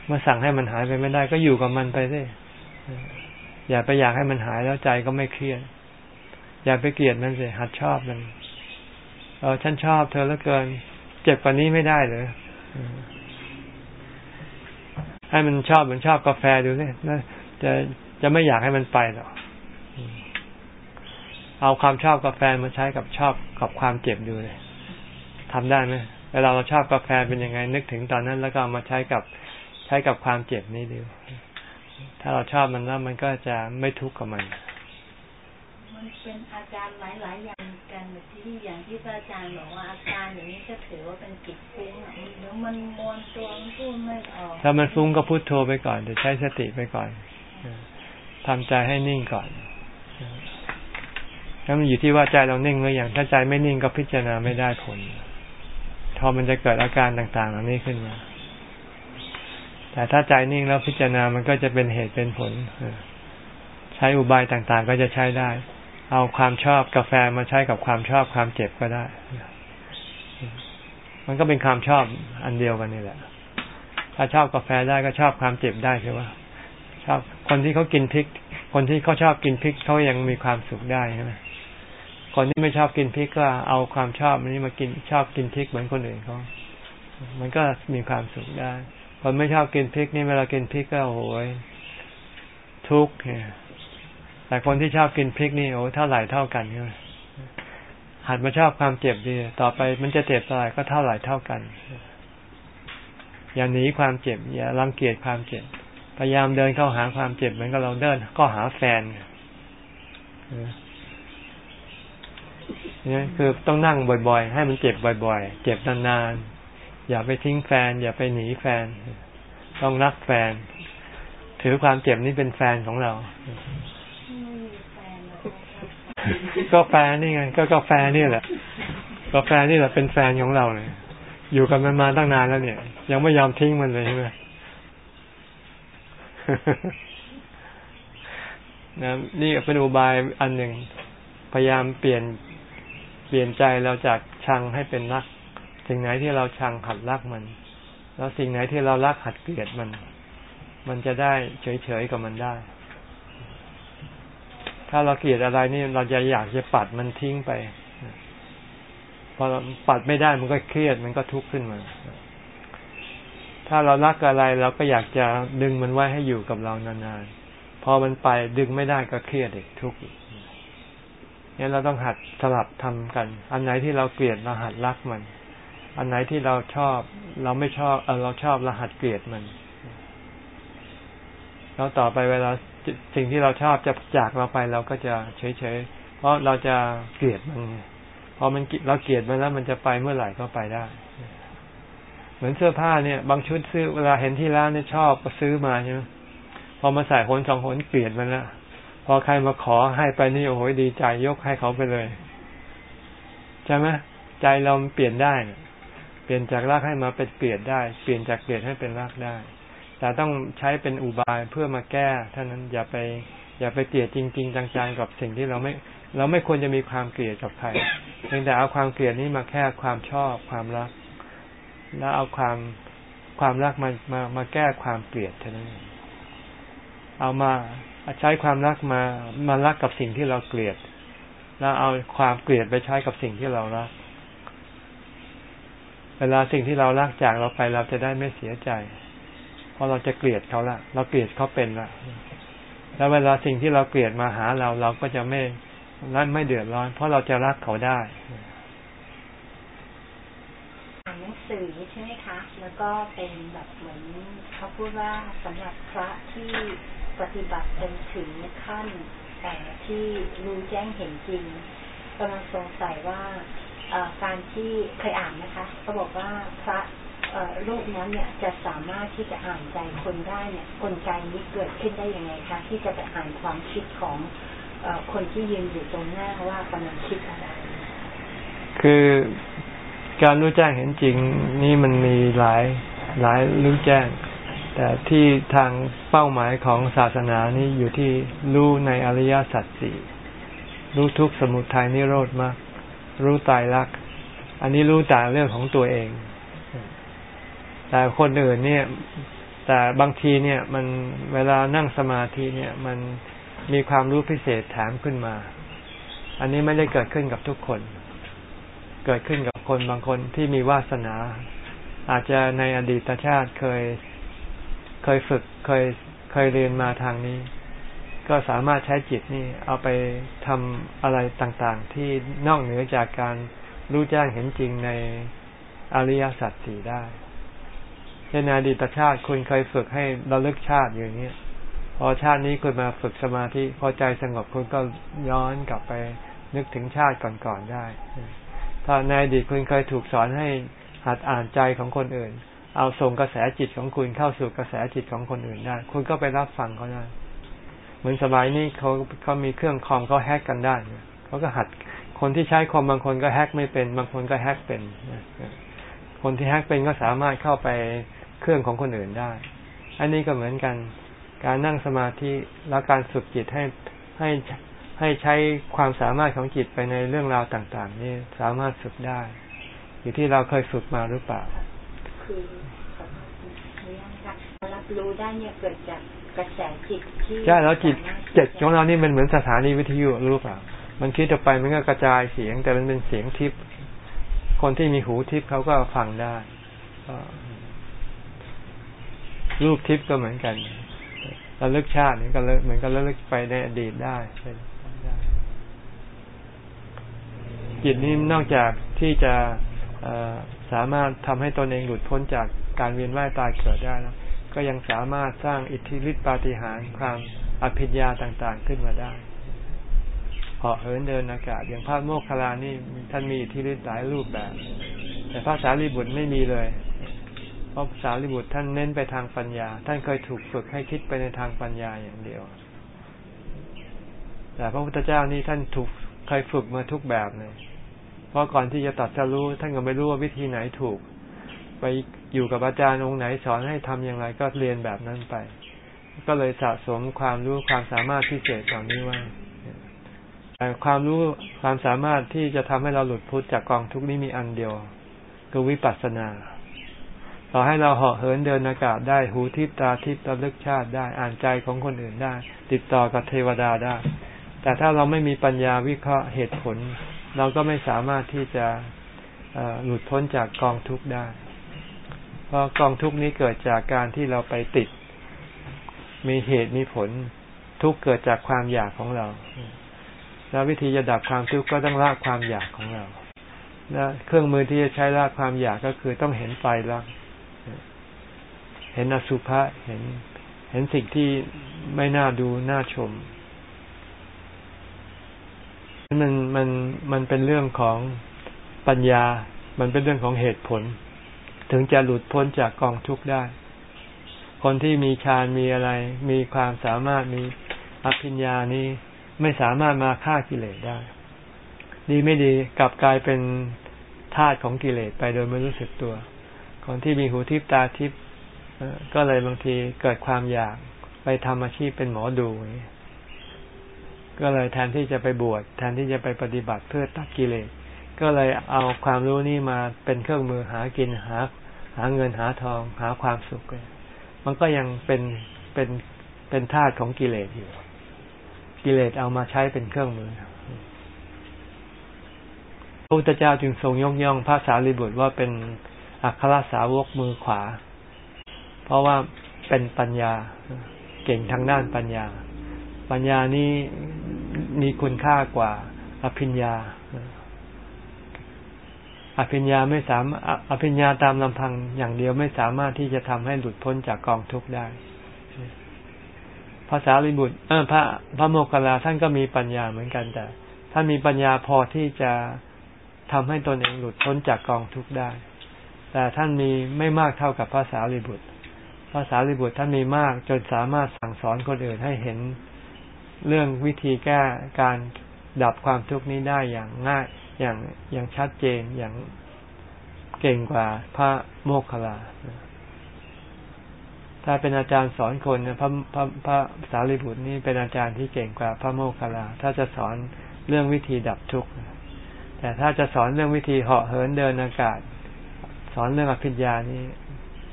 เมื่อสั่งให้มันหายไปไม่ได้ ก็อยู่กับมันไปสิอย่าไปอยากให้มันหายแล้วใจก็ไม่เครียดอย่าไปเกลียดมันสิหัดชอบมัน เออฉันชอบเธอแล้วเกิน เจ็บกว่านี้ไม่ได้เลยให้มันชอบเหมือนชอบกาแฟดูสิจะจะไม่อยากให้มันไปหรอกเอาความชอบกาแฟมาใช้กับชอบกับความเจ็บดูเลยทำได้ไหมเวลาเราชอบกาแฟเป็นยังไง นึกถึงตอนนั้น แล้วก็เอามาใช้กับใช้กับความเจ็บนี้ดูถ้าเราชอบมันแล้วมันก็จะไม่ทุกข์กับมัน มันเป็นอาการหลาย ๆ อย่างกันที่อย่างที่พระอาจารย์บอกว่าอาการอย่างนี้ก็ถือว่าเป็นจิตฟุ้งอะหรือมันมวนตัวมันพูดไม่ออก ถ้ามันฟุ้งก็พุโทโธไปก่อนเดี๋ยวใช้สติไปก่อนทำใจให้นิ่งก่อนแล้วมันอยู่ที่ว่าใจเรานิ่งหรือยังถ้าใจไม่นิ่งก็พิจารณาไม่ได้ผลพอมันจะเกิดอาการต่างๆเหล่านี้ขึ้นมา แต่ถ้าใจนิ่งแล้วพิจารณามันก็จะเป็นเหตุเป็นผลใช้อุบายต่างๆ ก็จะใช้ได้ เอาความชอบกาแฟมาใช้กับความชอบความเจ็บก็ได้ มันก็เป็นความชอบอันเดียวกันนี่แหละ ถ้าชอบกาแฟได้ก็ชอบความเจ็บได้ใช่ไหมชอบคนที่เขากินพริก คนที่เขาชอบกินพริกเขายังมีความสุขได้ใช่ไหมคนที่ไม่ชอบกินพริกก็เอาความชอบนี้มากินชอบกินพริกเหมือนคนอื่นเขา มันก็มีความสุขได้ คนไม่ชอบกินพริกนี่เวลากินพริกก็โอ้ยทุกข์เนี่ย แต่คนที่ชอบกินพริกนี่โอ้เท่าไหร่เท่ากันใช่ไหมหัดมาชอบความเจ็บดี ต่อไปมันจะเจ็บเท่าไหร่ก็เท่าไหร่เท่ากัน อย่าหนีความเจ็บ อย่ารังเกียจความเจ็บ พยายามเดินเข้าหาความเจ็บเหมือนกับเราเดินก็หาแฟนนี่คือต้องนั่งบ่อย ๆ ให้มันเจ็บบ่อย ๆ เจ็บนานๆ อย่าไปทิ้งแฟน อย่าไปหนีแฟน ต้องรักแฟน ถือความเจ็บนี้เป็นแฟนของเรา ก็แฟนนี่ไง ก็กาแฟนี่แหละกาแฟนี่แหละเป็นแฟนของเราเลยอยู่กันมันมาตั้งนานแล้วเนี่ย ยังไม่ยอมทิ้งมันเลยใช่ไหมนะนี่เป็นอุบายอันหนึ่งพยายามเปลี่ยนเปลี่ยนใจเราจากชังให้เป็นรัก สิ่งไหนที่เราชังหัดรักมัน แล้วสิ่งไหนที่เรารักหัดเกลียดมัน มันจะได้เฉยๆกับมันได้ ถ้าเราเกลียดอะไรนี่เราจะอยากจะปัดมันทิ้งไปพอปัดไม่ได้มันก็เครียดมันก็ทุกข์ขึ้นมา ถ้าเรารักอะไรเราก็อยากจะดึงมันไว้ให้อยู่กับเรานานๆ พอมันไปดึงไม่ได้ก็เครียดอีกทุกข์อีกนี่เราต้องหัดสลับทำกัน อันไหนที่เราเกลียดเราหัดรักมัน อันไหนที่เราชอบ เราไม่ชอบเออเราชอบเราหัดเกลียดมัน แล้วต่อไปเวลา สิ่งที่เราชอบจะจากเราไปเราก็จะเฉยๆ เพราะเราจะเกลียดมันพอมันเราเกลียดมันแล้วมันจะไปเมื่อไหร่ก็ไปได้ เหมือนเสื้อผ้าเนี่ย บางชุดซื้อเวลาเห็นที่ร้านเนี่ยชอบก็ซื้อมาใช่ไหมพอมาใส่คนสองคนเกลียดมันแล้วพอใครมาขอให้ไปนี่โอ้โหดีใจยกให้เขาไปเลยใช่ไหมใจเราเปลี่ยนได้ เปลี่ยนจากรักให้มาเป็นเกลียดได้ เปลี่ยนจากเกลียดให้เป็นรักได้ แต่ต้องใช้เป็นอุบายเพื่อมาแก้เท่านั้นอย่าไป อย่าไปเกลียดจริง ๆ จังๆ กับสิ่งที่เราไม่ เราไม่ควรจะมีความเกลียดกับใครเพียงแต่เอาความเกลียดนี้มาแค่ความชอบความรัก แล้วเอาความความรักมามามาแก้ความเกลียดเท่านั้นเอามาใช้ความรักมามารักกับสิ่งที่เราเกลียด แล้วเอาความเกลียดไปใช้กับสิ่งที่เรารัก เวลาสิ่งที่เรารักจากเราไปเราจะได้ไม่เสียใจ พราะเราจะเกลียดเขาละเราเกลียดเขาเป็นละแล้วเวลาสิ่งที่เราเกลียดมาหาเราเราก็จะไม่รัไม่เดือดร้อน เพราะเราจะรักเขาได้อ่านหนังสือใช่ไหมคะ แล้วก็เป็นแบบเหมือนเขาพูดว่าสำหรับพระที่ปฏิบัติจนถึงขั้นแต่ที่รู้แจ้งเห็นจริงกำลังสงสัยว่าการที่เคยอ่านนะคะเขาบอกว่าพระ โลกนั้นเนี่ยจะสามารถที่จะอ่านใจคนได้เนี่ยกลไกนี้เกิดขึ้นได้ยังไงคะที่จะไปอ่านความคิดของอคนที่ยืนอยู่ตรงหน้าว่ากำลังคิดอะไร คือการรู้แจ้งเห็นจริงนี่มันมีหลายหลายรู้แจ้ง แต่ที่ทางเป้าหมายของศาสนานี้อยู่ที่รู้ในอริยสัจสี่รู้ทุกสมุทัยนิโรธมากรู้ตายรัก อันนี้รู้แต่เรื่องของตัวเอง แต่คนอื่นเนี่ย แต่บางทีเนี่ย มันเวลานั่งสมาธิเนี่ย มันมีความรู้พิเศษแถมขึ้นมา อันนี้ไม่ได้เกิดขึ้นกับทุกคน เกิดขึ้นกับคนบางคนที่มีวาสนา อาจจะในอดีตชาติเคยเคยฝึกเคยเคยเรียนมาทางนี้ ก็สามารถใช้จิตนี่เอาไปทำอะไรต่างๆ ที่นอกเหนือจากการรู้แจ้งเห็นจริงในอริยสัจสี่ได้ เช่นอดีตชาติคุณเคยฝึกให้ระลึกชาติอย่างนี้พอชาตินี้คุณมาฝึกสมาธิพอใจสงบคุณก็ย้อนกลับไปนึกถึงชาติก่อนๆได้ ถ้าในอดีตคุณเคยถูกสอนให้หัดอ่านใจของคนอื่น เอาส่งกระแสจิตของคุณเข้าสู่กระแสจิตของคนอื่นได้ คุณก็ไปรับฟังเขาได้ เหมือนสมัยนี้เขาเขามีเครื่องคอมเขาแฮกกันได้เขาก็หัดคนที่ใช้คอมบางคนก็แฮกไม่เป็น บางคนก็แฮกเป็นคนที่แฮกเป็นก็สามารถเข้าไป เครื่องของคนอื่นได้ อันนี้ก็เหมือนกัน การนั่งสมาธิและการฝึกจิตให้ให้ให้ใช้ความสามารถของจิตไปในเรื่องราวต่างๆ นี่สามารถฝึกได้ อยู่ที่เราเคยฝึกมาหรือเปล่า คือรับรู้ได้เนี่ยเกิดจากกระแสจิตที่ใช่แล้วจิตจิตของเรานี่มันเหมือนสถานีวิทยุรู้เปล่า มันคิดออกไปมันก็กระจายเสียง แต่มันเป็นเสียงทิพย์คนที่มีหูทิพย์เขาก็ฟังได้ รูปทิพย์ก็เหมือนกันระลึกชาตินี่ก็เหมือนกันระลึกไปในอดีตได้จิตนี้นอกจากที่จะสามารถทำให้ตนเองหลุดพ้นจากการเวียนว่ายตายเกิดได้แล้วก็ยังสามารถสร้างอิทธิฤทธิปาฏิหาริย์ความอภิญญาต่างๆ ขึ้นมาได้เหาะเหินเดินอากาศ อย่างพระโมคคัลลานี่ท่านมีอิทธิฤทธิ์หลายรูปแบบ แต่พระสารีบุตรไม่มีเลย ราะสารีบุตรท่านเน้นไปทางปัญญา ท่านเคยถูกฝึกให้คิดไปในทางปัญญาอย่างเดียว แต่พระพุทธเจ้านี่ท่านถูกเคยฝึกมาทุกแบบเลยเพราะก่อนที่จะตัดจะรู้ท่านก็ไม่รู้ว่าวิธีไหนถูก ไปอยู่กับอาจารย์องค์ไหนสอนให้ทำอย่างไรก็เรียนแบบนั้นไป ก็เลยสะสมความรู้ความสามารถพิเศษเหล่านี้ไว้แต่ความรู้ความสามารถที่จะทำให้เราหลุดพ้นจากกองทุกนี้มีอันเดียว คือวิปัสสนา ต่อให้เราเหาะเหินเดินอากาศได้หูทิพตาทิพระลึกชาติได้อ่านใจของคนอื่นได้ ติดต่อกับเทวดาได้ แต่ถ้าเราไม่มีปัญญาวิเคราะห์เหตุผล เราก็ไม่สามารถที่จะหลุดพ้นจากกองทุกข์ได้ เพราะกองทุกข์นี้เกิดจากการที่เราไปติด มีเหตุมีผล ทุกเกิดจากความอยากของเรา แล้ววิธีจะดับความทุกข์ก็ต้องละความอยากของเราและเครื่องมือที่จะใช้ละความอยากก็คือต้องเห็นไฟแล้ว เห็นอสุภะเห็น เห็นสิ่งที่ไม่น่าดูน่าชมมันมันมันเป็นเรื่องของปัญญา มันเป็นเรื่องของเหตุผล ถึงจะหลุดพ้นจากกองทุกข์ได้ คนที่มีฌานมีอะไร มีความสามารถมีอภิญญานี้ไม่สามารถมาฆ่ากิเลสได้ ดีไม่ดีกลับกลายเป็นทาสของกิเลสไปโดยไม่รู้สึกตัว คนที่มีหูทิพตาทิพ ก็เลยบางทีเกิดความอยากไปทำอาชีพเป็นหมอดู ก็เลยแทนที่จะไปบวชแทนที่จะไปปฏิบัติเพื่อตัดกิเลส ก็เลยเอาความรู้นี่มาเป็นเครื่องมือหากินหา หาเงินหาทอง หาความสุขมันก็ยังเป็นเป็นเป็นธาตุของกิเลสอยู่ กิเลสเอามาใช้เป็นเครื่องมือพระพุทธเจ้าจึงทรงยกย่องพระสารีบุตรว่าเป็นอัครสาวกมือขวา เพราะว่าเป็นปัญญาเก่งทางด้านปัญญา ปัญญานี้มีคุณค่ากว่า อภิญญา อภิญญาไม่สามอภิญญาตามลำพังอย่างเดียวไม่สามารถที่จะทำให้หลุดพ้นจากกองทุกข์ได้ภาษาลิบุตรพระพระโมคคัลลาท่านก็มีปัญญาเหมือนกันแต่ท่านมีปัญญาพอที่จะทำให้ตนเองหลุดพ้นจากกองทุกข์ได้ แต่ท่านมีไม่มากเท่ากับภาษาลิบุตร ภาษาลิบุตรท่านมีมาก จนสามารถสั่งสอนคนอื่นให้เห็นเรื่องวิธีแก้การดับความทุกข์นี้ได้อย่างง่ายอย่างอย่างชัดเจนอย่างเก่งกว่าพระโมคคัลลาถ้าเป็นอาจารย์สอนคนพระพระพระสารีบุตรนี่เป็นอาจารย์ที่เก่งกว่าพระโมคคัลลา ถ้าจะสอนเรื่องวิธีดับทุกข์แต่ถ้าจะสอนเรื่องวิธีเหาะเหินเดินอากาศ สอนเรื่องอภิญญานี้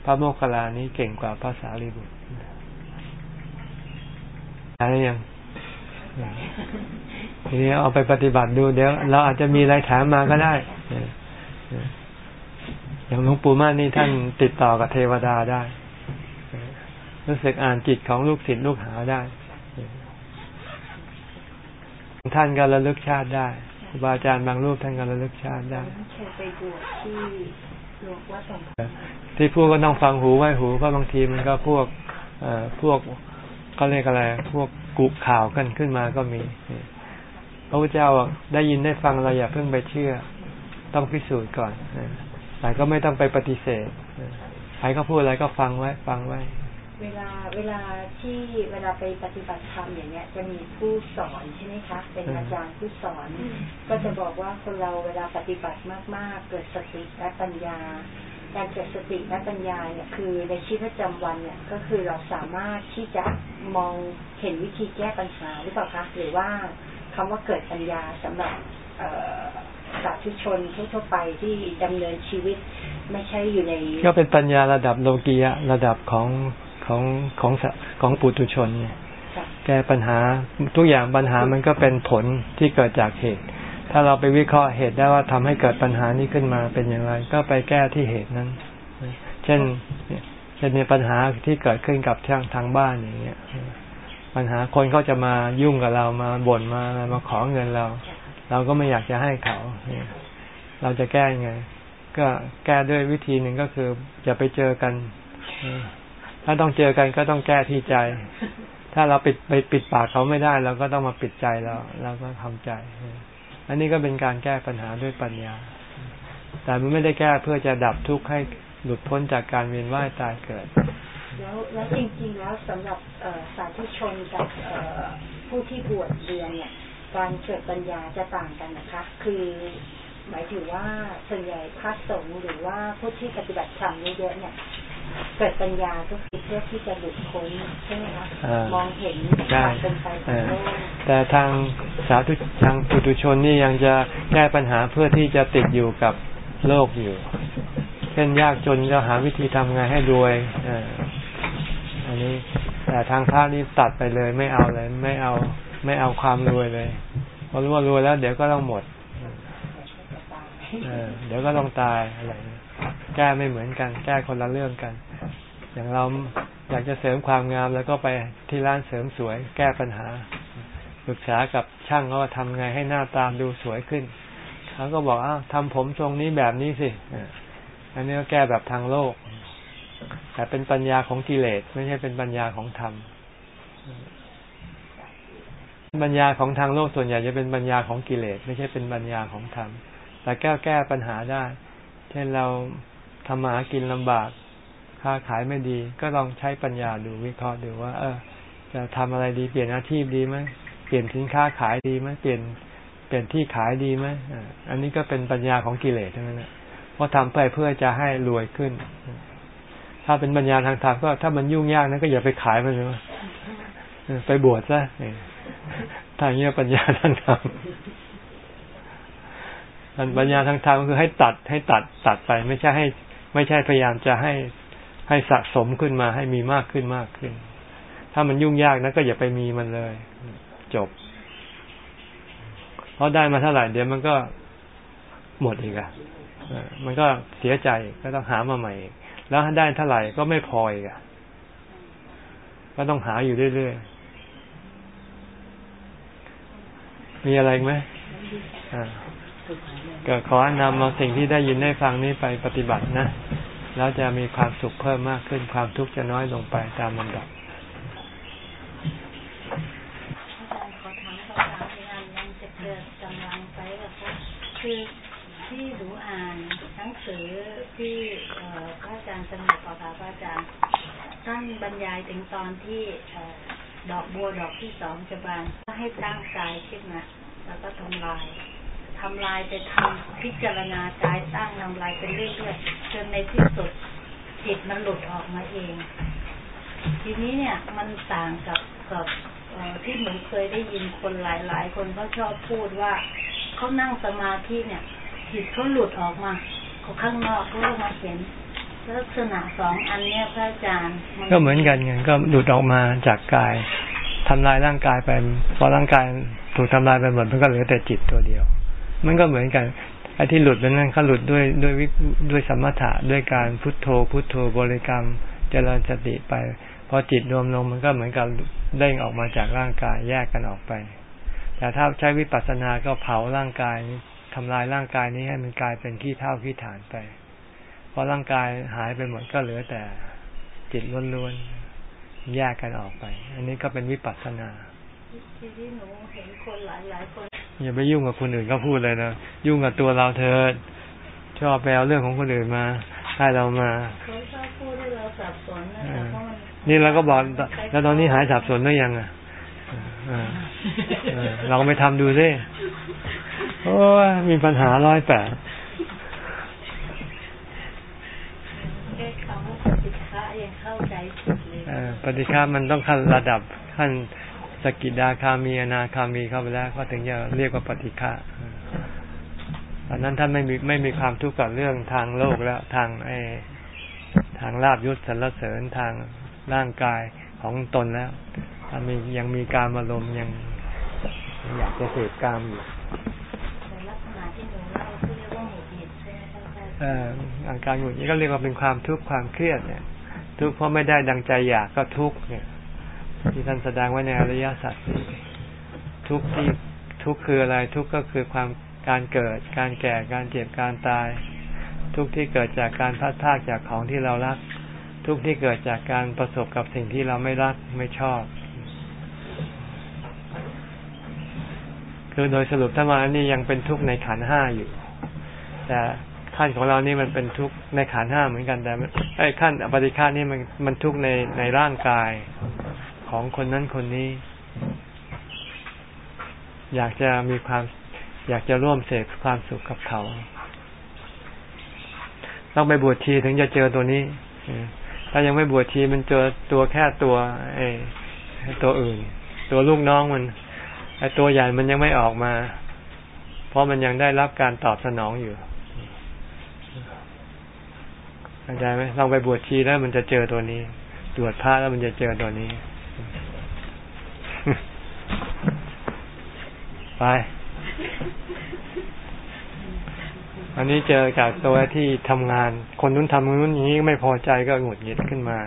พระโมคคัลลานี้เก่งกว่าภาษาลีบุตรอะไรยังทีนี้เอาไปปฏิบัติดูเดี๋ยวเราอาจจะมีอะไรถามมาก็ได้อย่างหลวงปู่ม่านนี่ท่านติดต่อกับเทวดาได้ รู้สึกอ่านจิตของลูกศิษย์ลูกหาได้ ท่านก็ระลึกชาติได้ครูบาอาจารย์บางรูปท่านก็ระลึกชาติได้เคยไปบวชที่ ที่พูดก็ต้องฟังหูไว้หูเพราะบางทีมันก็พวกเอ่อพวกก็เรียกอะไร พวกกุข่าวกันขึ้นมาก็มีพระพุทธเจ้าได้ยินได้ฟังเราอย่าเพิ่งไปเชื่อ ต้องพิสูจน์ก่อนแต่ก็ไม่ต้องไปปฏิเสธใครก็พูดอะไรก็ฟังไว้ ฟังไว้ เวลาเวลาที่เวลาไปปฏิบัติธรรมอย่างเงี้ย จะมีผู้สอนใช่ไหมคะ เป็นอาจารย์ผู้สอน ก็จะบอกว่าคนเราเวลาปฏิบัติมาก ๆ เกิดสติและปัญญา การเกิดสติและปัญญาเนี่ยคือในชีวิตประจำวันเนี่ยก็คือเราสามารถที่จะมองเห็นวิธีแก้ปัญหาหรือเปล่าคะหรือว่าคำว่าเกิดปัญญาสำหรับสาธุชนทั่วไปที่ดำเนินชีวิตไม่ใช่อยู่ในก็เป็นปัญญาระดับโลกียะระดับของ ของของของปุถุชนเนี่ยแก้ปัญหาทุกอย่างปัญหามันก็เป็นผลที่เกิดจากเหตุ ถ้าเราไปวิเคราะห์เหตุได้ว่าทำให้เกิดปัญหานี้ขึ้นมาเป็นอย่างไร ก็ไปแก้ที่เหตุนั้น เช่นเช่นในปัญหาที่เกิดขึ้นกับทางทางบ้านอย่างเงี้ยปัญหาคนเขาจะมายุ่งกับเรามาบ่นมามาขอเงินเรา เราก็ไม่อยากจะให้เขาเราจะแก้ยังไง ก็แก้ด้วยวิธีหนึ่งก็คืออย่าไปเจอกัน ถ้าต้องเจอกันก็ต้องแก้ที่ใจ ถ้าเราปิดไปปิดปากเขาไม่ได้เราก็ต้องมาปิดใจเราเราก็ทำใจ อันนี้ก็เป็นการแก้ปัญหาด้วยปัญญา แต่มันไม่ได้แก้เพื่อจะดับทุกข์ให้หลุดพ้นจากการเวียนว่ายตายเกิด แล้วแล้วจริงๆแล้วสำหรับสาธุชนกับผู้ที่บวชเรียนเนี่ยการเกิดปัญญาจะต่างกันนะคะ คือหมายถึงว่าส่วนใหญ่พระสงฆ์หรือว่าผู้ที่ปฏิบัติธรรมเยอะๆเนี่ย เกิดปัญญาก็คือเพื่อที่จะหลุดพ้นใช่ไหมคะมองเห็นความเป็นไปของโลกแต่ทางสาธุทางปุถุชนนี่ยังจะแก้ปัญหาเพื่อที่จะติดอยู่กับโลกอยู่ เช่นยากจนก็หาวิธีทำไงให้รวยอันนี้แต่ทางพระนี่ตัดไปเลยไม่เอาเลย ไม่เอาไม่เอาความรวยเลยพอรู้ว่ารวยแล้ว เดี๋ยวก็ต้องหมดเดี๋ยวก็ต้องตายอะไร แก้ไม่เหมือนกัน แก้คนละเรื่องกัน อย่างเราอยากจะเสริมความงามแล้วก็ไปที่ร้านเสริมสวย แก้ปัญหาปรึกษากับช่างเขาว่าทำไงให้หน้าตามดูสวยขึ้นเขาก็บอกอ้าวทำผมทรงนี้แบบนี้สิอันนี้ก็แก้แบบทางโลก แต่เป็นปัญญาของกิเลสไม่ใช่เป็นปัญญาของธรรมปัญญาของทางโลกส่วนใหญ่จะเป็นปัญญาของกิเลสไม่ใช่เป็นปัญญาของธรรมแต่แก้แก้ปัญหาได้ ช่นเราทำมาหากินลำบาก ค้าขายไม่ดี ก็ลองใช้ปัญญาดูวิเคราะห์ดูว่า เออ จะทำอะไรดีเปลี่ยนอาชีพดีไหมเปลี่ยนสินค้าขายดีไหมเปลี่ยนเปลี่ยนที่ขายดีไหมอันนี้ก็เป็นปัญญาของกิเลสทั้งนั้นเพราะทำไปเพื่อจะให้รวยขึ้น ถ้าเป็นปัญญาทางธรรมก็ถ้ามันยุ่งยากนั้นก็อย่าไปขายมันเลยไปบวชซะทางนี้ปัญญาทางธรรม ปัญญาทางธรรมคือให้ตัดให้ตัดตัดไป ไม่ใช่ให้ ไม่ใช่พยายามจะให้ให้สะสมขึ้นมาให้มีมากขึ้นมากขึ้น ถ้ามันยุ่งยากนั้นก็อย่าไปมีมันเลย จบเพราะได้มาเท่าไหร่เดี๋ยวมันก็หมดอีกอะมันก็เสียใจก็ต้องหามาใหม่ แล้วได้เท่าไหร่ก็ไม่พออีกอะก็ต้องหาอยู่เรื่อยๆ มีอะไรไหมอ่า ก็ขอนำเอาสิ่งที่ได้ยินได้ฟังนี้ไปปฏิบัตินะแล้วจะมีความสุขเพิ่มมากขึ้นความทุกข์จะน้อยลงไปตามลำดับคือที่หนูอ่านหนังสือที่พระอาจารย์สมุทรกับพระอาจารย์ท่านบรรยายถึงตอนที่ดอกบัวดอกที่สองจะบานให้ตั้งกายขึ้นมาแล้วก็ทำลาย ทำลายไปทำพิจารณากายตั้งทำลายไปเรื่อยๆจนในที่สุดจิตมันหลุดออกมาเอง ทีนี้เนี่ยมันต่างกับกับที่หนูเคยได้ยินคนหลายๆ คนเขาชอบพูดว่าเขานั่งสมาธิเนี่ย จิตเขาหลุดออกมาเขาข้างนอกเขามาเห็นลักษณะสองอันเนี้ยพระอาจารย์ ก็เหมือนกันไงก็หลุดออกมาจากกายทำลายร่างกายไปพอร่างกายถูกทำลายไปหมดมันก็เหลือแต่จิตตัวเดียว มันก็เหมือนกันไอ้ที่หลุดนั้นเขาหลุดด้วยด้วยด้วยสมถะด้วยการพุทโธ พุทโธบริกรรมเจริญสติไปพอจิตรวมลงมันก็เหมือนกับเด้งออกมาจากร่างกายแยกกันออกไป แต่ถ้าใช้วิปัสสนาก็เผาร่างกายทำลายร่างกายนี้ให้มันกลายเป็นขี้เท่าขี้ฐานไปพอร่างกายหายไปหมดก็เหลือแต่จิตล้วนๆแยกกันออกไป อันนี้ก็เป็นวิปัสสนาทีที่หนูเห็นคนหลายหลายๆคน อย่าไปยุ่งกับคนอื่นก็พูดเลยนะยุ่งกับตัวเราเธอชอบไปเอาเรื่องของคนอื่นมาให้เรามาเขาชอบพูดให้เราสับสนนะเอแต่อเพราะมันนี่เราก็บอกแล้วตอนนี้หายสับสนหรือยังอะเออเออเราก็ไปทำดูสิโอ้ยมีปัญหาร้อยแปดแค่คำว่าปฏิฆะยังเข้าใจผิดเลยเออปฏิฆามันต้องขั้นระดับขั้น สกิดาคามีอนาคามีเข้าไปแล้ว ก็ถึงจะเรียกว่าปฏิฆาตอนนั้นท่านไม่มีไม่มีความทุกข์กับเรื่องทางโลกแล้วทางไอ้ทางลาบยศสรรเสริญทางร่างกายของตนแล้วถ้ามียังมีการอารมณ์ยังอยากจะเสพกามอยู่แต่ลักษณะที่หนูเล่าคือเรียกว่าหงุดหงิดใช่ไหมคะอาจารย์เอ่ออาการหงุดหงิดก็เรียกว่าเป็นความทุกข์ความเครียดเนี่ย ทุกข์เพราะไม่ได้ดังใจอยากก็ทุกข์เนี่ย ที่ท่านแสดงไว้ในอริยสัจสี่ทุกที่ทุกคืออะไรทุกก็คือความการเกิด การแก่การเจ็บการตาย ทุกที่เกิดจากการพัดพากจากของที่เรารัก ทุกที่เกิดจากการประสบกับสิ่งที่เราไม่รักไม่ชอบ คือโดยสรุปถ้ามานนี้ยังเป็นทุกข์ในขันห้าอยู่ แต่ขั้นของเรานี่มันเป็นทุกข์ในขันห้าเหมือนกันแต่ไอ้ขั้นอปฏิฆานี่มันมันทุกข์ในในร่างกาย ของคนนั้นคนนี้ อยากจะมีความ อยากจะร่วมเสพความสุขกับเขา ต้องไปบวชชีถึงจะเจอตัวนี้ถ้ายังไม่บวชชีมันเจอตัวแค่ตัวไอ้ตัวอื่น ตัวลูกน้องมันไอ้ตัวใหญ่มันยังไม่ออกมา เพราะมันยังได้รับการตอบสนองอยู่เข้าใจไหมลองไปบวชชีแล้วมันจะเจอตัวนี้ตรวจพระแล้วมันจะเจอตัวนี้ ไป อันนี้เจอจากตัวที่ทำงาน คนนู้นทำนู้นอย่างนี้ไม่พอใจก็หงุดหงิดขึ้นมา